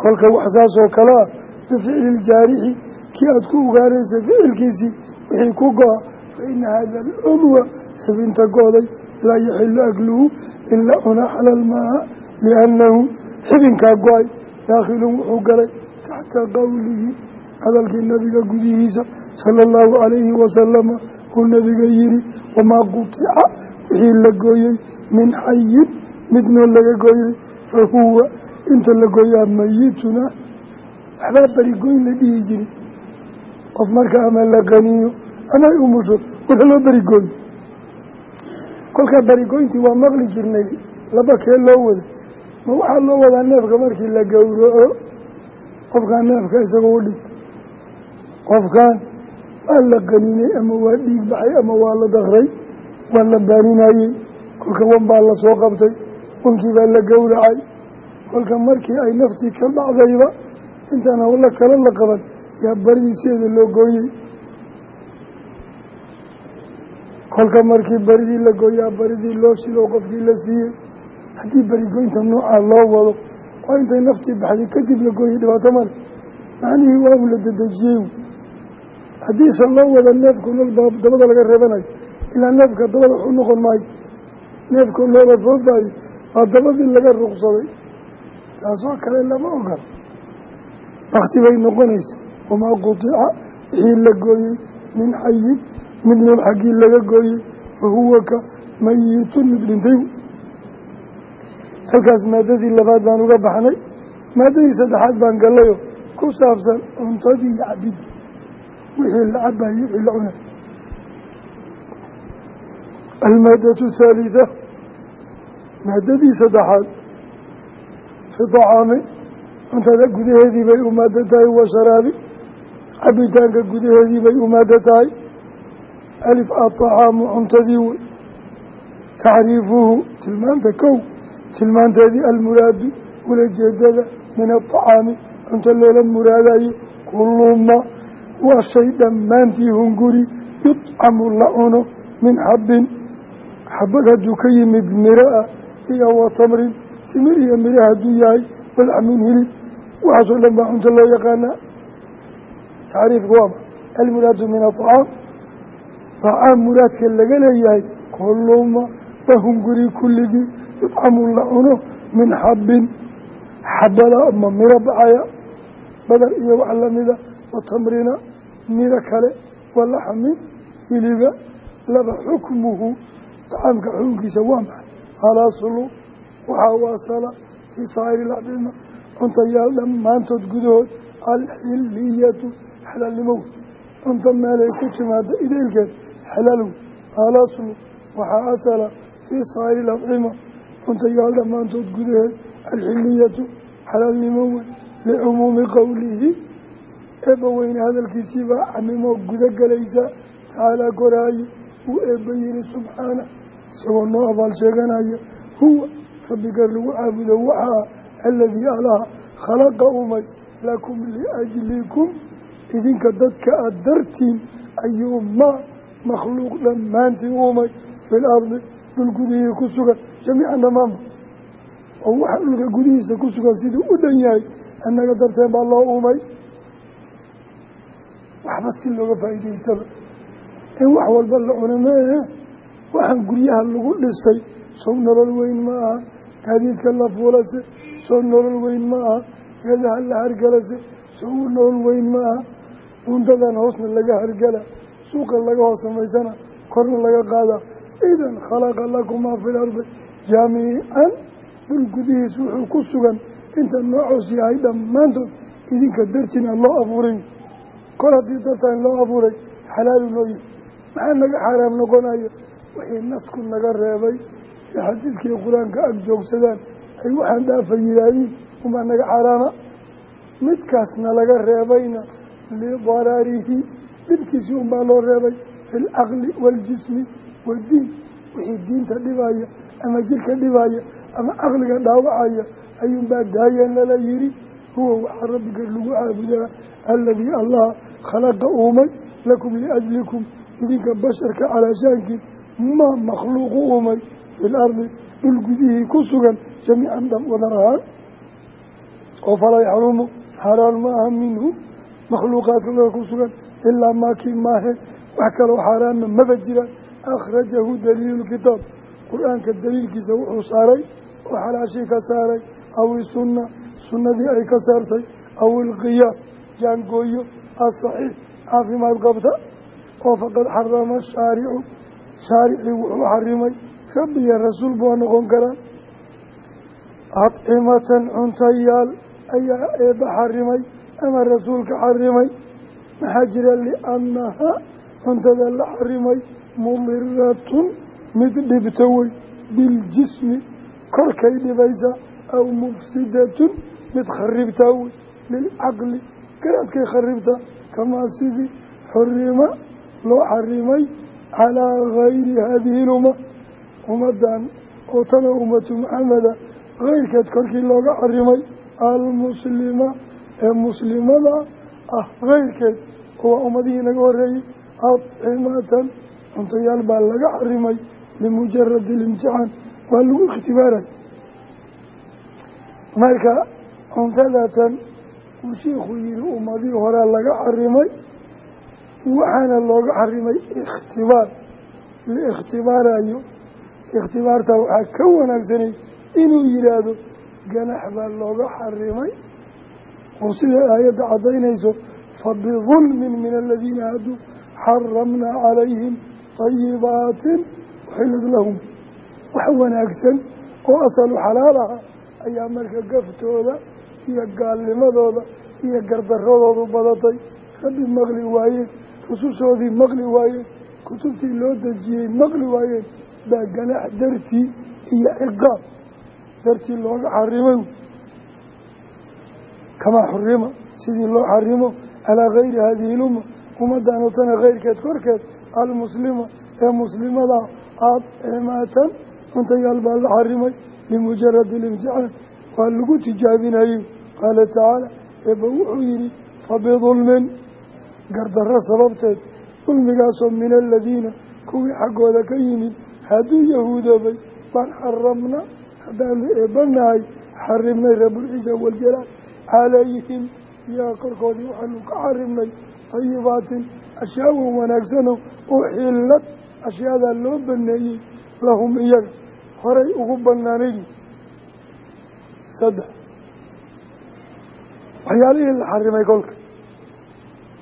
kolka wax saas oo kale ah bificli iljaarixi kii aada ku ugaaraysa ficilkiisii wixii ku go-a fa ina hada alcudwa xibinta go-day laa yaxilu akluhu in la cuna xalal maaha liannahu xibinkaa go'ay daakhilun wuxuu galay taxta qowlihi hadalkii nabiga gudihiisa sala allahu calayhi wasalama uu nabiga yihi wamaa qutica wixii la gooyey min xayin midnoo laga gooyey fa huwa inta la gooyaa mayituna waxbaa berigoyn la dhihi jiri qof marka ama la qaniyo ama umusho waxa loo berigooyo kolkaa berigoyntii waa maqli jirnay laba kee loo wada. Ma waxaa loo wadaa neefka markii la gowraco? Qofkaan neefka isagoo u dhig. Qofkaan waa la qaninay ama waa dhiig baxay ama waa la dakray waa la baaninayey kolka wan baa la soo qabtay. Wankii baa la gowracay. Kolka markii ay naftii ka dhacdayba intaan hawlo kale la qaban yaa baridiiseeda loo gooyey. Kolka markii baridii la gooyaa baridii loo shilo qofkii la siiyey. Haddii berigoynta noocaa loo wado waa intay naftii baxday kadib la gooyey dhibaato male. Macnihii waa un la dedejiyey. Haddiise loo wada neefku nool baa dabada laga reebanayo. Ilaa neefka dabada waxu noqon maayo. Neefku noola foofaayo waa dabadii laga ruqsaday. Taasoo kale lama ogola bakti bay noqonaysa. Wamaa qutica wixii la gooyey. Min xayin mid xaggii laga gooyey. Fa huwa ka mayitun mid dhintay. Halkaas maadadii labaad baan uga baxnay. Maadadii saddexaad baan gallayo ku saabsan cuntadii iyo cabidii wixii la cabayo wixii la cunay. Almaadatu thaalitha maadadii saddexaad. Fi tacaami cuntada gudaheedii bay u maado tahay wa sharaabi. Cabitaanka gudaheedii bay u maado tahay. Alif aطacaamu cuntadii wey. Tacriifuhu tilmaanta kow tilmaanteedii almuraadu ulajeedada min aطacaami cunto loola muraadayo kuluma waa shay dhammaantii hunguri yudcamu la cuno min xabbin xabad hadduu ka yimid miro ah iyo wa tamrin timir iyo miro hadduu yahay walaxmin hilib waxaasoo dhan baa cunto loo yaqaanaa tacriifka waama almuraadu min aطacaam طacaam muraadka laga leeyahay kuluma waa hunguri kulligii yudcamu la cuno min xabbin xabada ma miro baxaya badar iyo wax lamida wa tamrina miro kale walaxmin hiliba laba xukmuhu طacaamka xukunkiisa waa maxay alaslu waxaa waasala fii saa'iri lacdima cuntayaal dhammaantood gudahood alxiliyatu xalaalnimow cunto meelay ku timaada ideylkeed xalaalow alaslu waxaa asala fii saa'iri lacdima cuntayaal dhammaantood gudaheed alxiliyatu xalaalnimo wey licumuumi qowlihi eebba weyne hadalkiisiibaa camimo guda gelaysa tacaalaa koraaye uu eebba yihi subxaana isagoo noo abaal sheeganaya huwa rabbiga lagu caabudo waxaa aladii alaha khalaqa umay lakum liajlikum idinka dadka aada dartiin ayuu maa makhluuq dhammaantii umay fil ardi dhul gudihii ku sugan jamiican dhammaanba oo waxa dhulka gudihiisa ku sugan siduu u dhan yahay annaga darteen baa loo umay waxba si looga faa'iidaystaba in wax walba la cuna maehe waxaan guryaha lagu dhistay sow nolol weyn ma aha gaadiidka la sow nolol weyn ma aha geedaha la hargalase sow nolol weyn ma aha. Bundadan hoosna laga hargala suuqa laga hoos samaysana korna laga qaadaa idan khalaqa lakumaa fi lardi jamiican dhul gudihiis wuxuu ku sugan inta noocoos yahay dhammaantood. Idinka dartiina loo abuuray kor haddii dartaan loo abuuray xalaalu noo maxaa naga xaaraam noqonaya wixii nasku naga reebay ee xadiidkii qur'aanka ag joogsadaan ay waxaan dhaafa yihaahiin unbaa naga xaaraama midkaasna laga reebayna lidararihi dhibkiisii unbaa loo reebay. Fi lcaqli waaljismi waddiin wixii diinta dhibaya ama jirka dhibaya ama caqliga dhaawacaya ayuunbaa daayeen lala yidhi huwa waxaa rabbiga lagu caabudaa aladii allah khalaqa uumay lakum liajlikum idinka basharka calaashaankii maa makhluuqu uumay. Fi lardi dhul gudihii ku sugan jamiican dham wadar ahaan oo falaa yaxrumu xaaraan ma aha minhu makhluuqaadka laga ku sugan ilaa maakii maahe wax kaloo xaaraanna maba jiraan akhrajahu daliilu lkitaab qur'aanka daliilkiisa wuxuu saaray oo xalaashii ka saaray aw isunna sunnadii ay ka saartay aw ilqiyaas jaangooyo asaxiix caafimaad qabta oo faqad xarama shaaricu shaaricii wuxuu xarimay rabbiya rasuul bua noqon karaa adcimatan cuntayaal ayaa eebba xarimay ama rasuulka xarimay. Maxaa jira liannahaa cuntada la xarimay mudiratun mid dhibta wey biljismi korkay dhibaysa aw mufsidatun mid kharibtaa wey lilcaqli garaadkay kharibtaa kamaa sidii xurima loo xarimay calaa gayri haadihi lumma ummadan oo tana ummatu maxameda keyrkeed korkii looga xarimay almuslima ee muslimada ah. Keyrkeed kuwa ummadihii naga horeeyey adcimatan cuntayaal baa laga xarimay limujaradi ilimtixaan waa lagu ikhtibaaray marka cuntadatan uu shiikhuu yihi ummadii horea laga xarimay waxaana looga xarimay ikhtibaar. La ikhtibaarayo ikhtibaarta waxaa ka wanaagsanay inuu yihaahdo ganax baa looga xarimay. Oo sida aayadda caddaynayso? Fabidulmin min aladiina hadduu xaramnaa calayhim tayibaatin uxilad lahum. Wax wanaagsan oo asalu xalaal aha ayaa marka gaftooda iyo gaalnimadooda iyo gardaradoodu badatay. Rabbi maqli waayeen rusushoodii maqli waayeen kutubtii loo dejiyey maqli waayeen baa ganax dartii iyo ciqaab dartii looga xarimay kamaa xurima sidii loo xarimo calaa gayri hadihi lumma. Ummaddan oo tana keyrkeed korkeed almuslima. Ee muslimada adcimatan cuntayaal baa la xarimay limujaradi ilimtixaan waa lagu tijaabinayo qaala tacaala eeba wuxuu yihi fabidulmin gardarro sababteed dulmigaasoo min aladiina kuwii xaggooda ka yimid hadduu yahuudoobay baan xaramna haddaanu eebbanahay xarimnay rabulciisa waljalaal calayhim. Iyaga korkoodii waxaanu ka xarimnay tayibaatin ashyaawan wanaagsano uxilad ashyaadaa loo baneeyey lahum iyaga. Horay ugu banaanayn saddex. Waxyaalihii la xarimay kolka.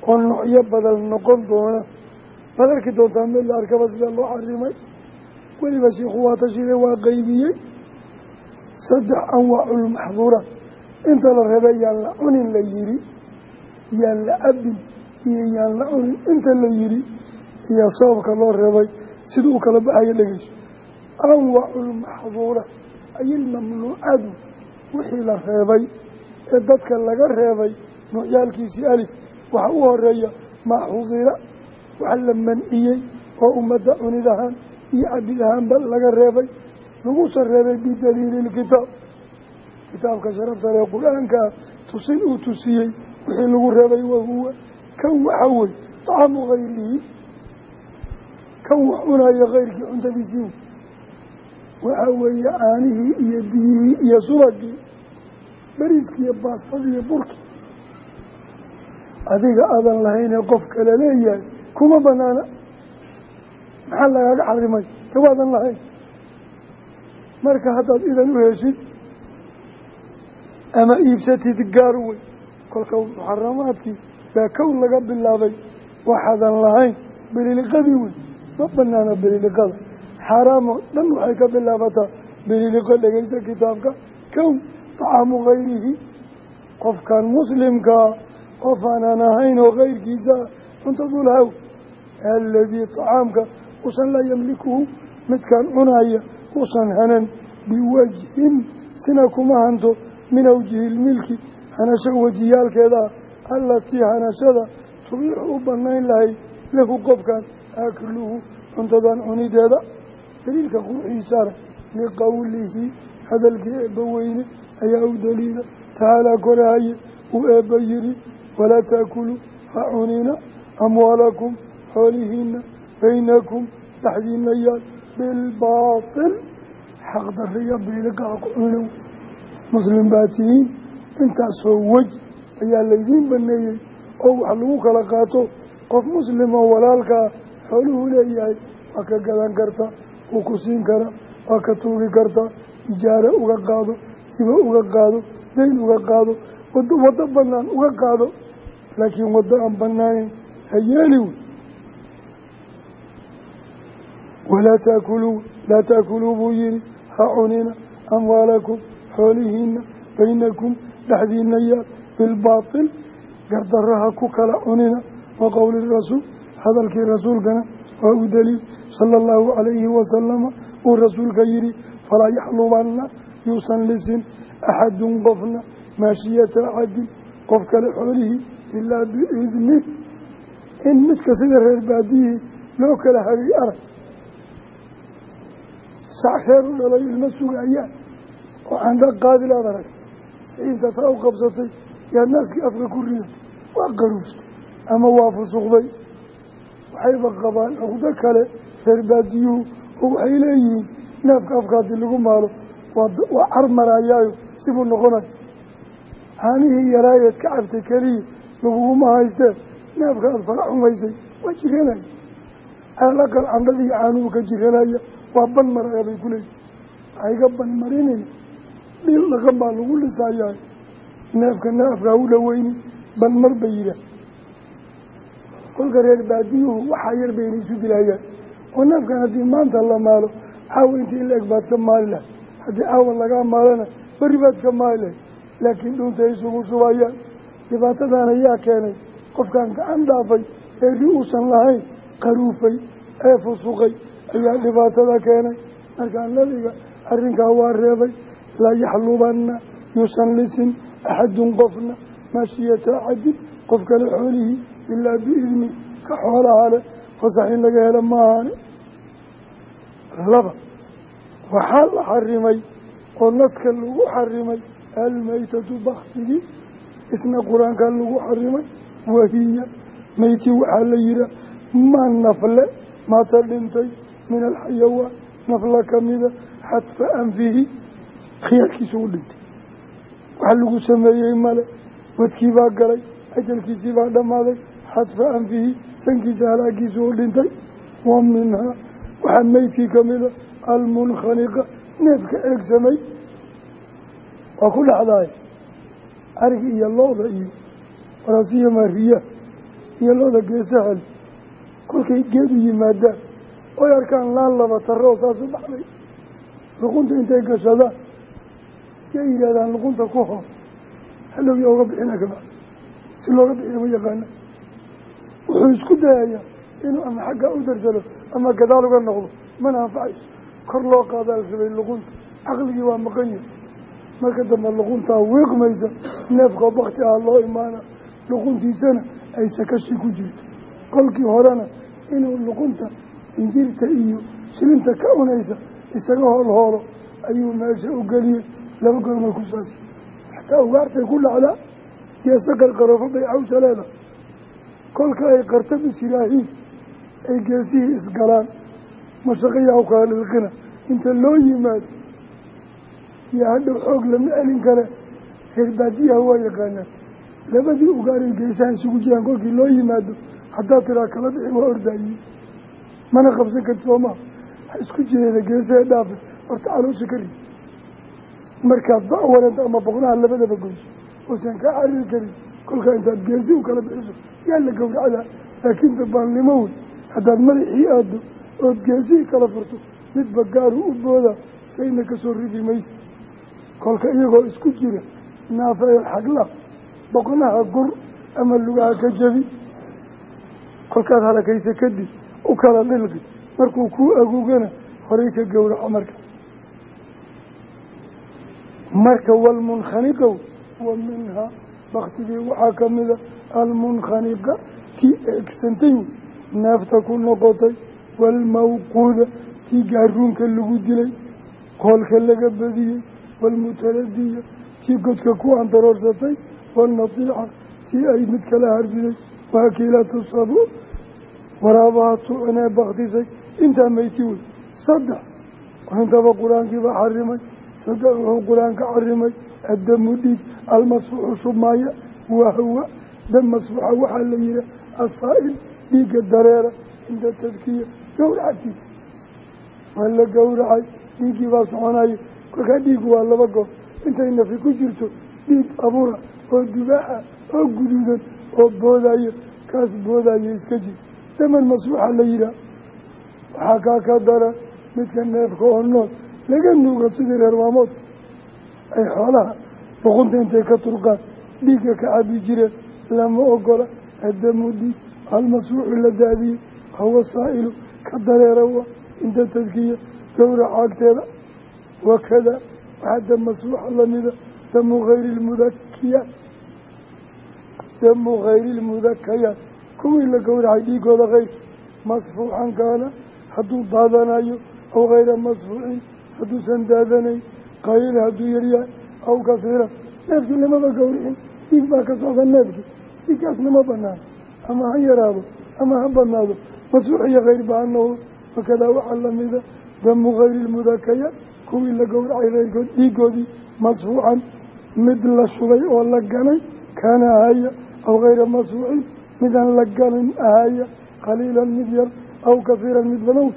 Oo noocyo badan noqon doona. Baad arki doontaa mid la arkaba sida loo xarimay weliba shiikhu waa waa qeybiyey saddex anwaaculmaxduuraat inta la raba yaan la cunin la yiri. Yaan la abin iyo yaan la cunin. Inta la yiri iyo sababka loo reebay sida uu kala baxayo dhegeyso. Anwaaculmaxduuraat ay ilmamnuucadu wixii la reebay ee dadka laga reebay noocyaalkiisii alif waxaa u horreeya maa xudira wax la manciyey oo ummadda cunid ahaan iyo cabid ahaanba laga reebay lagusa reebay bidaliili ilkitaab kitaabka sharafta lee qur'aankaa tusin uu tusiyey wixii lagu reebay wahuwa kan waxa wey tacamu hayrihi kan wax cunayo kayrkii cuntadiisii. Waxa weeye caanihii iyo biyihii iyo subagii beriiskii iyo baastadii iyo burkii. Adiga aadan lahaynee qof kale leeyahay kuma banaana maxaa lagaaga xarimay tawaadan lahayn marka haddaad idan u heshid ama iibsatid gaar wey kolka muxaramaadkii baa kow laga bilaabay waxaadan lahayn bililiqadii wey ma banaana bililiqada. Xaaraamoo dhan waxay ka bilaabataa bililiqo dhegeysa kitaabka. Kow طacaamu gayrihi qofkan muslimkaa qof aanan ahayn oo kayrkiisa cuntadu lahaw aladii tacaamka usan laa yamlikuhu midkaan cunaya usan hanan biwajhin sina kuma hanto min awjihi lmilki hanasho wejiyaalkeeda ah allatii hanashada tubiixu u banayn lahayd lahu qofkan akluhu cuntadan cunideeda. Daliilka quuxiisaana liqowlihi hadalkii eebba weyne ayaa u daliila tacaalaa korahaye uu eebba yidhi walaa taakuluu ha cunina amwaalakum xoolihiina baynakum dhexdiina yaal bilbaatil xaqdarriya biiliqaha ku cunow muslim baa tihiin intaasoo wej ayaa laydiin baneeyey oo wax lagu kala qaato qof muslimoo walaalkaa xooluhu leeyahay waa ka gadan karta wuu ku siin kara waa ka tuugi kartaa ijaare uga qaado hibo uga qaado dayn uga qaado waddo banaan uga qaado laakiin waddo aan banaaneyn ha yeeli walaa taakuluu laa taakuluu buu yihi ha cunina amwaalakum xoolihiina baynakum dhexdiina yaal bilbaatil gardaraha ku kala cunina wa qowli rasuul hadalkii rasuulkana waa u daliil sala allahu calayhi wasalama uu rasuulka yihi falaa yaxlubanna yuusan lisin axadun qofna maashiyata axadin qof kale xoolihii ilaa biidnih in midka sida reer baadiyihii loo kala hagay arag sax reer u dhalay ilma sugayaan oo candha qaadilaad arag. Siinta taa u qabsatay yaa naaskii afka ku riday waa qaruuftay ama waa fusuqday. Waxayba qabaan cuqdo kale reer baadiyuhu oo waxay leeyihiin neefka afka haddii lagu maalo waa carmarayaayo sibuu noqonayo caanihii yaraayeed ka cabtay keliya laguguma haystee neefka aada fara xumaysay waa alaqal candhadii caanuhu ka jiranaya waa ban maraya bay ku leeyihiin waxayga ban marinin dhil dhaqan baa lagu lisayaa neefka neefka ha u dhaweyni ban mar bay yidhaah kolka reer baadiyuhu waxaa yar bayna isu dilayaan oo neefkan haddii maanta la maalo caawa intii in la eg baad ka maali lahay haddii caawa lagaa maalana beri baad ka maali lahay laakiin dhuuntay isugu shubayaan dhibaatadan ayaa keenay qofkan gacan dhaafay ee ri uusan lahayn qaruufay ee fusuqay ayaa dhibaatada keenay. Markaa nabiga arrinkaa waa reebay laa yaxlubanna yuusan lisin axadun qofna maashiyata axadin qof kale xoolihii ilaa biidni ka xoolaha leh fasax in laga helo maahaane laba waxaa la xarimay oo naska lagu xarimay almaytatu baktigii isna qur'aanka lagu xarimay wahiya meyti waxaa la yihaa maa nafle maata dhintay min alxayawaan nafla kamida xadfa anfihi khiyaarkiisa u dhintay. Wax lagu sameeyey male wadkii baa galay ajalkiisii baa dhammaaday xadfa anfihi sankiisa halaagiisa u dhintay. Wa minhaa waxaa meydkii kamida almunkhaniqa neefka eegsamay waa ku dhexdaay ariga iyo looda iyo warasiya maariya iyo looda geesahal kolkay geed u yimaadaan oy arkaan laan laba taro oo saas u baxday. Luqunta intay gashadaan yay yidhahdaan luqunta ku hor. Hadhow yaa uga bixina kaba si looga bixiya ma yaqaana. Wuxuu isku dayayaa inuu ama xaggaa u darsalo ama gadaal uga noqdo mana anfacayso kor loo qaadaa rabay luqunta. Caqligii waa maqan yahi marka dambe luquntaa wiiqmaysa neefkoo bakti ah loo imaana luquntiisana ay sakashi ku jirto kolkii horena inuu luqunta injirta iyo shilinta ka cunaysa isaga hoolhoolo ayuu meesha u geliyey. Laba ku saasi xataa ugaartay ku dhacdaa geesa qarqarofo bay cawsha leedahay. Kolka ay qarta bisiraahiin ay geesihii isgalaan mashaqayaa u kala dhilqina inta loo yimaado iyo hadhow xoog lama celin kale reer baadiyaha waa yaqaanaan labadii ugaaray geesaha isugu jiraan kolkii loo yimaado haddaad tiraa kala bixin waa ordaayiin mana qabsan karti soo maha ha isku jireeda geesaha dhaafa horta caloosha ka rid markaad dacwaranta ama boqnaha labadaba goyso oosan kaa cariri karin. Kolkaa intaad geesi u kala bixiso yaa la gowracdaa laakiin dabaalnimo wey haddaad madaxii aado ood geesihii kala furto midba gaaru u booda sayna ka soo ridi maysa. Kolka iyagoo isku jira naafeel xagla boqnaha gur ama lugaha ka jabi kolkaad halakaysa kadib u kala dhilqi markuu kuu agugana horay ka gowraco marka marka walmunkhaniqow wa minhaa baktigii waxaa ka mida almunkhaniqa tii eegsantay neefta ku noqotay waalmawquuda tii gaaruunka lagu dilay qoolka laga badiyey waalmutaladiya tii godka ku andaroorsatay waalnatiixa tii ay mid kala hardiday waakiilatu sabu waraabaha tucunee baktisay intaa meyti wey. Saddex intaba qur'aankiiba xarimay saddex wuxuu qur'aanka xarimay addamu dhiig almasfuuxu shubmaaya wahuwa dam masfuuxa waxaa la yihi asaa'il dhiigga dareera cinda tadkiya gowracagtiisa waa la gowracay dhiiggii baa soconayo kolkaa dhiiggu waa laba goob intay nafi ku jirto dhiig abuura oo dubaaxa oo guduudan oo boodayo kaas boodayo iska jir daman masfuuxa la yihaah waxaa kaa ka dara midka neefka oo nool. Laga nuuga sidii reer waamoodka ay xoolaha luqunta intay ka turqaan dhiigga ka cabi jireen lama ogola addamu dhiig almasfuuxu la daadiyey hawa saa'ilu ka dareera wa inta tadkiya gowraca agteeda wakada waxaa dam masfuuxa lamida damu hayri damu hayri kuwii la gowracay dhiigooda keyr masfuuxan kaana hadduu daadanayo aw hayra masfuucin hadduusan daadanayn qaliil hadduu yaryahay aw kasiiran neefkii lamaba gowricin dhiig baa ka socda neefkii dhiiggaasna ma banaano ama ha yaraado ama ha banaado masfuux iyo keyr ba ha noqdo. Wakadaa waxaa lamida damu hayri lmudakaya kuwii la gowracay keyrkood dhiigoodii masfuucan mid la shubay oo la ganay kaana ahaya aw hayra masfuucin midaan la ganin ahaya qaliilan mid yar aw kafiiran mid badan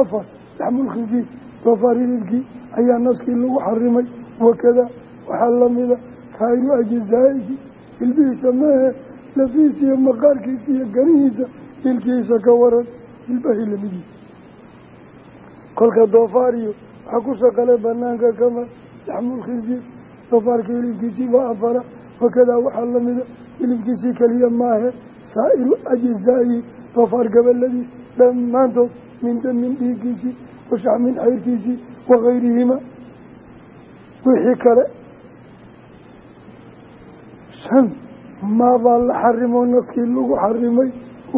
afar laxmulkhinsiir doofaar hilibkii ayaa naskii lagu xarimay wakada waxaa lamida saa'iru ajzaa'ihi hilbihiisa maehe lafihiisa iyo maqaarkiisa iyo ganihiisa hilkiisa ka waran hilbahi lamidiisa kolka doofaar iyo waxaa ku shaqale banaanka kama laxmulkhinsiir doofaarka hilibkiisii baa afara wakadaa waxaa lamida hilibkiisii keliya maahe saa'iru ajzaa'ihi doofaar gabaladiis dhammaantood min damin dhiigiisii washaxmin xayrtiisii wakayrihima wixii kale shan maabaa la xarimo naskii lagu xarimay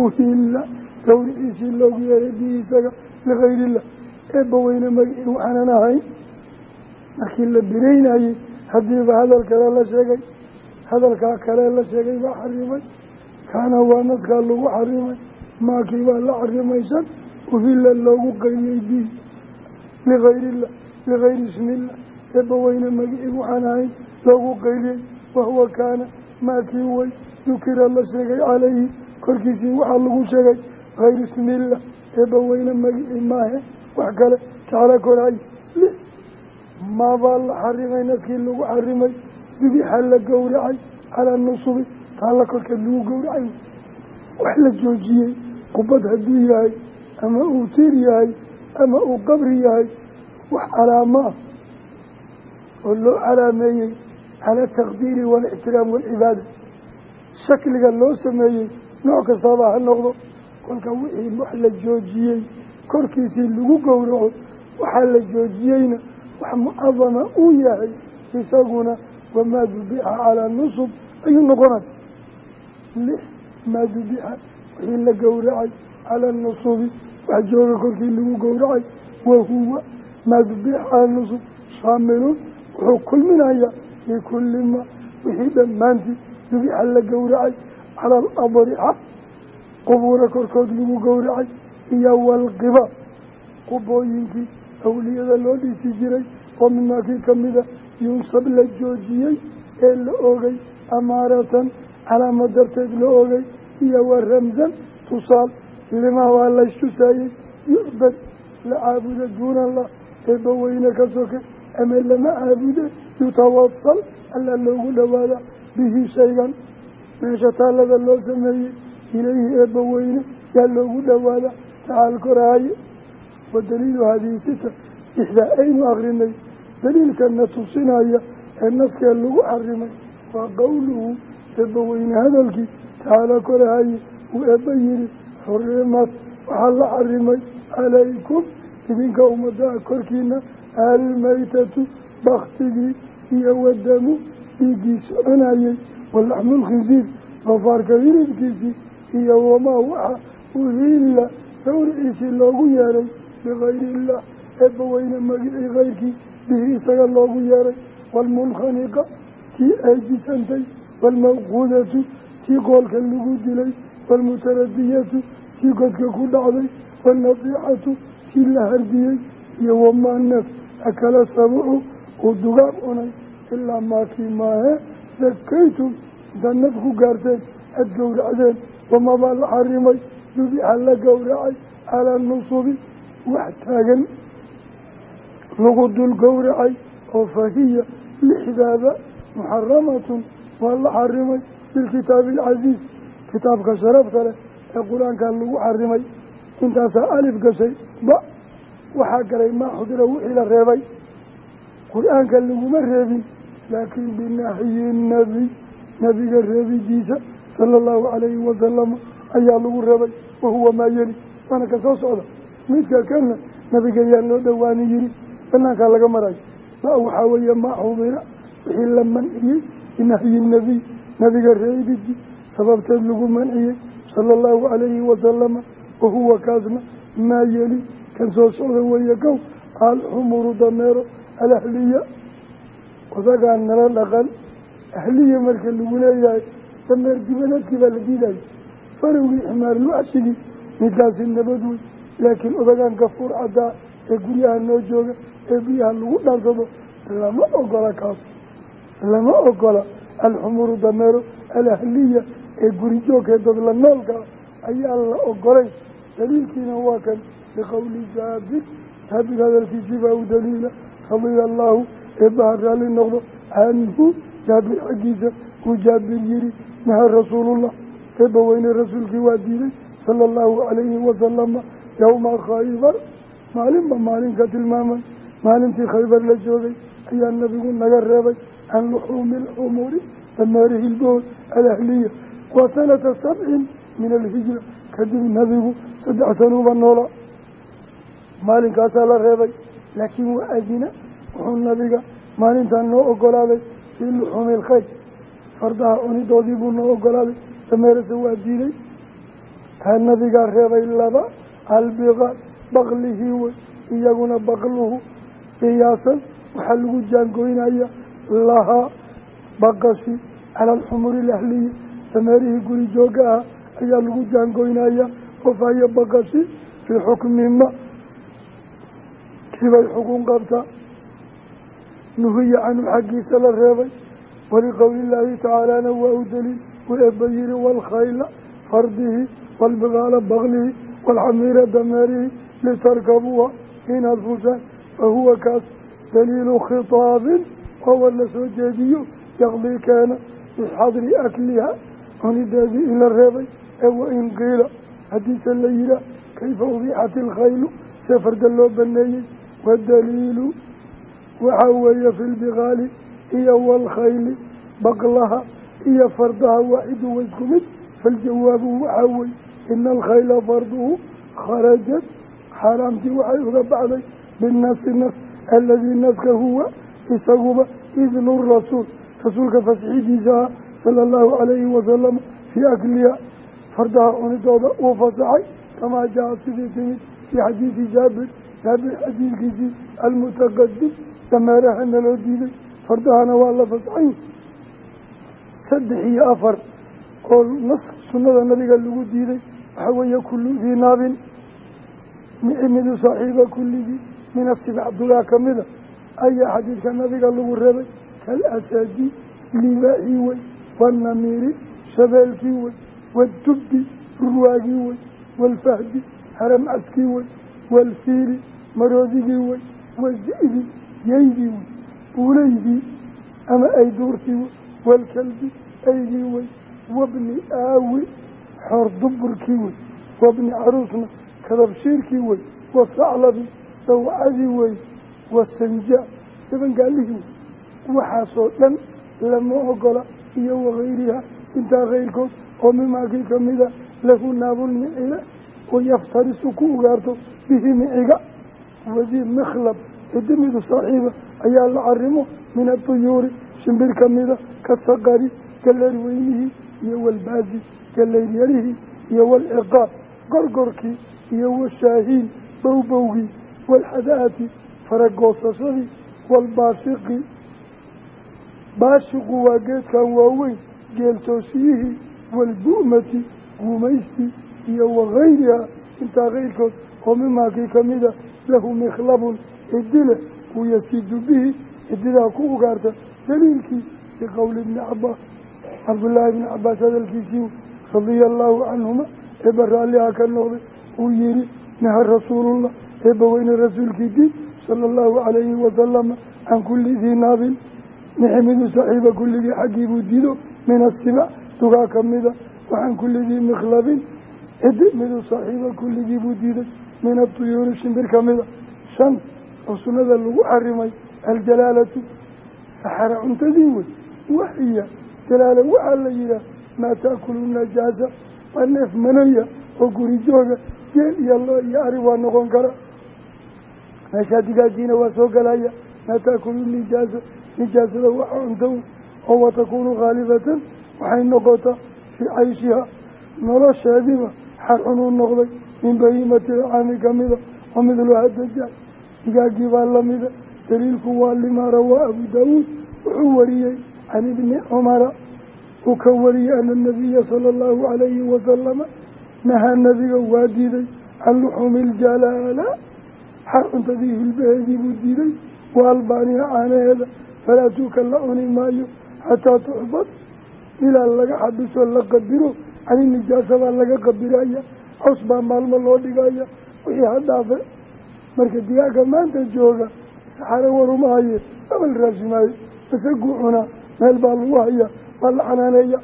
uhilla gawriciisii loogu yeeray bihi isaga likayrillah eebba weyne magicii waxaanan ahayn markii la biraynayey haddiiba hadal kale la sheegay hadalkaa kale la sheegay baa xarimay kaana waa naskaa lagu xarimay maakii baa la xarimay shan uhilla loogu qayliyey bihi likayrillah likayri ismillah eebba weyne magicii waxaan ahayn loogu qayliyey wahuwa kaana maakii way dukira la sheegay calayhi korkiisii waxaa lagu sheegay. Hayru ismillah eebba weyne magicii maahe wax kale koraay lix maabaa la xarimay naskii lagu xarimay dubixa la gowracay calaa nusubi taalla korkeed lagu gowracay wax la joojiyey qubad hadduu yahay ama uu tiir yahay ama uu qabri yahay wax calaamo ah oo loo calaameeyey cala ataqdiiri waalictiraam waalcibaada shakliga loo sameeyey nooc kastaaba ha noqdo kolka wixii wax la joojiyey korkiisii lagu gowraco waxaa la joojiyeyna wax mucadama uu yahay isaguna wamaa dubixa calaa nusub ayuu noqonay lix maa dubixa wixii la gowracay calaa nusubi wax jooga korkii lagu gowracay wahuwa maa dubixa calaa nusub shaamilun wuxuu kulminayaa likulli ma wixii dhammaantii dubixa la gowracay cala aladrixa qubuura korkood lagu gowracay iyo walqiba qubooyinkii awliyada loo dhisi jiray oo mimaa kii kamida yunsab la joojiyey ee la ogay amaaratan calaamad darteed la ogay iyo wa ramsan tusaal limaa waa laystusaayey yucbad la caabuda duuna allah. Eebba weyne ka soke. Ama lama caabude yutawasal alla loogu dhawaada bihi shaygan. Meesha taallada loo sameeyey ilayhi eebba weyne yaa loogu dhawaada. Tacaal koraaye. Wa daliilu haadihi sita. Ixdaa aynu akrinay. Daliilkana tusinaya ee naskee lagu xarimay waa qowluhu eebba weyne hadalkii tacaala korahaye uu eebba yihi xurimat waxaa la xarimay calaykum idinka ummadaha korkiina almaytatu baktigii iyo wadamu dhiiggii soconayey walaxmulkhinsiir doofaarka hilibkiisii iyo wamaa waxa uhilla gawriciisii loogu yeeray bikayri illah eebba weyne magicii kayrkii bihi isaga loogu yeeray waalmunkhaniqa tii eejisantay waalmawquudatu tii qoolka lagu dilay waalmutaradiyatu tii godka ku dhacday waalnasiixatu tii la hardiyey iyo wamaa neef akala sabucu uu dugaag cunay ilaa maakii maahe dakaytum naf ku gaarteen aada gowracdeen wamabaa la xarimay dubixa la gowracay calaa nusubi wax taagan lagu dul gowracay oo fahiya lixdaaba muxaramatun waa la xarimay bilkitaabi alcasiiz kitaabka sharafta leh ee qur'aankaa lagu xarimay. Intaasaa alif gashay ba waxaa galay maa xudira wixii la reebay. Qur'aanka laguma reebin laakiin binahyi nabiy nabiga reebidiisa sala allahu calayhi wasalama ayaa lagu reebay. Wahuwa maa yeli waana ka soo socda. Midka kana nabiga yaa loo dhawaani yiri banaankaa laga marayo ma waxaa weeye maa xudira wixii la manciyey binahyi nabiy nabiga reebidii sababteed lagu manciyey sala allahu calayhi wasalama wahuwa kaasna maa yeli kan soo socda weeye kow alxumuru dameero alahliya odagaa nala dhaqan ahliya marka lagu leeyahay dameer dibadeedkii baa la diidayo farowgii ximaarulwaxshigii midkaasi nabad wey laakiin odagaan gafuur caddaa ee guryaha noo jooga ee biyaha lagu dhaansado lama ogola kaas lama ogola alxumuru dameero alahliya ee guri joogkee dadla noolkaa ayaa la ogolay. Daliilkiina waa kan biqowli jaabir jaabir hadalkiisii baa u daliila radia allaahu eebbaha raalli noqdo canhu jaabir xaggiisa uu jaabir yihi naha rasuulullah. Eebba weyne rasuulkii waa diiday sala allahu calayhi wasalama yowma khaybar maalinba maalinka tilmaamay maalintii khaybar la joogay ayaa nabigu naga reebay can luxuumi alxumuri dameeri hilbood alahliya wa sanata sabcin min alhijra kadib nabigu saddex sanuuba noola maalinkaasaa la reebay laakiin waa adina wuxuu nabiga maalintan noo ogolaaday fii luxuumi ilkhayr fardaha cunidoodii buu noo ogolaaday dameerase waa diiday kaa nabigaa reebay laba albiqa baklihii wey iyaguna bakluhu qiyaasan waxaa lagu jaangoynaya lahaa baqashi cala alxumuri ilahliya dameerihii guri jooga ah ayaa lagu jaangoynaya qofayo baqashi fii xukmima kibay xukun qabtaa nuhiya canhu xaggiisa la reebay waliqowli illaahi tacaalana waa u daliil u eebba yihi waalkhayla fardihi waalbigaala baklihi waalxamiira dameerihi litarkabuuha inaad fushaan fahuwa kaas daliilu khitaabin oo war la soo jeediyo yaqdii keena bixadri akliha cunideedii in la reebay ee wain qiila haddiise la yihaah kayfa ubixat ilkhaylu see farda loo baneeyey wadaliilu waxaa weeye fi lbigaali iyo waalkhayli baqlaha iyo fardaha waaxidu wa isku mid faljawaabu waxaa weye ina alkhayla farduhu kharajat xaaraamtii waxay uga baxday binasi nas aladii huwa isaguba idnu rasuul rasuulka fasxidiisa ah sala allahu calayhi wasalam fii akliha fardaha cunidooda uu fasaxay kamaa jaa sidii timid fii xadiidi jaabir jaabir xadiidkiisii almutaqadim dameerahana loo diiday fardahana waa la fasaxay. Saddex iyo afar oo nas sunnada nabiga lagu diiday waxaa weeye kullu dii naabin micimidu saaxiiba kulligii min asibac dugaa ka mida ayaa xadiidka nabiga lagu reebay kal asadi libaaxii wey waannamiiri shabeelkii wey waadubbi rurwaagii wey waalfahdi haram caskii wey waalfiili maroodigii wey wazi'di yaydii wey uulaydii ama ay duurtii wey waalkalbi aygii wey wabni aawi xoor duburkii wey wabni caruusna kadabshiirkii wey wasaclabi dawcadii wey wasanja dabangaalihii wey waxaasoo dhan lama ogola iyo wakayriha intaa kayrkood oo mimaakii kamida lahu naabulmicila wayaftarisu ku ugaarto bihi miciga. Wadii mikhlab ciddi midu saaxiiba ayaa la carimo min aduyuuri shimbir ka mida ka saqari galeer weynihii iyo walbaadi galeeryarihii iyo walciqaab gorgorkii iyo washaahiin bowbowgii waalxadaati faragoosashadii waalbaashiqi baashiqu waa geedkan waaweyn geeltoosiyihii waalbu'mati guumaystii iyo wakayriha intaa keyrkood oo mimaakii kamida lahu mikhlabun cidile uu yasidu bihi cididaa ku ugaarta daliilkii biqowli ibni cabaas cabdullaahi ibni cabaas hadalkiisii radia allaahu canhuma eebba raalliha ka noqday uu yihi naha rasuulullah eebba weyne rasuulkii diid sala allahu calayhi wasalama can kulli dii naabin niximidu saxiiba kulligii xaggii buu diido min asibac dugaa kamida waxaan kulli dii mikhlabin cidi midu saaxiiba kulligii buu diiday min atuyuuri shimbir kamida shan oo sunnada lagu xarimay aljalaalatu saxara cuntadii wey waxiya jalaala waxaa la yihaah maa taakulu najaasa waa neef manaya oo guri jooga geel iyo lo iyo ari waa noqon kara meeshaa digaagiina waa soo galaya maa taakulu nijaasa nijaasada waxa cunto oo watakuunu khaalibatan waxay noqotaa fii cayshiha nolosheediba xarxunuu noqday min bahiimati caami kamida wa midluha dajaal digaagii baa lamida daliilku waa limaa rawaa abu daawuud wuxuu wariyey can ibni cumara uu ka wariyey ana nabiya sala allahu calayhi wasalama nahaa nabiga waa diiday can luxuumi iljalaala xar cuntadii hilbaheedii buu diiday wa albaaniha caanaheeda falaa tuuka la cuni maayo xataa tuxbad ilaa laga xabiso la qabiro cani nijaasabaa laga qabiraya caws baa maalmo loo dhigaya wixii hadhaafe marka digaaga maanta jooga saxaro waruma haye abal raashimaayo isaguu cunaa meel baa lagu haya waa la xanaaneeya.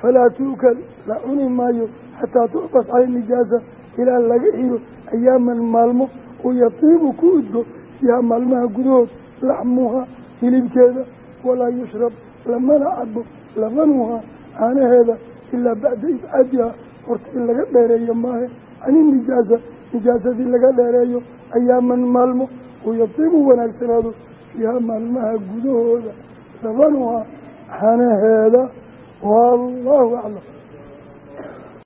Falaa tuukal la cuni maayo xataa tuxbas cani nijaasa ilaa laga xiro ayaaman maalmo oo yatiibu ku udgo fiiha maalmaha gudahood laxmuha hilibkeeda walaa yushrab lamana cabo labanuha caanaheeda ilaa bacda ibcaadiha horta in laga dheereeyo maahe cani nijaasa nijaasadii laga dheereeyo ayaaman maalmo uu yatiibu wanaagsanaado fiiha maalmaha gudahooda labanuha caanaheeda. Wallaahu aclam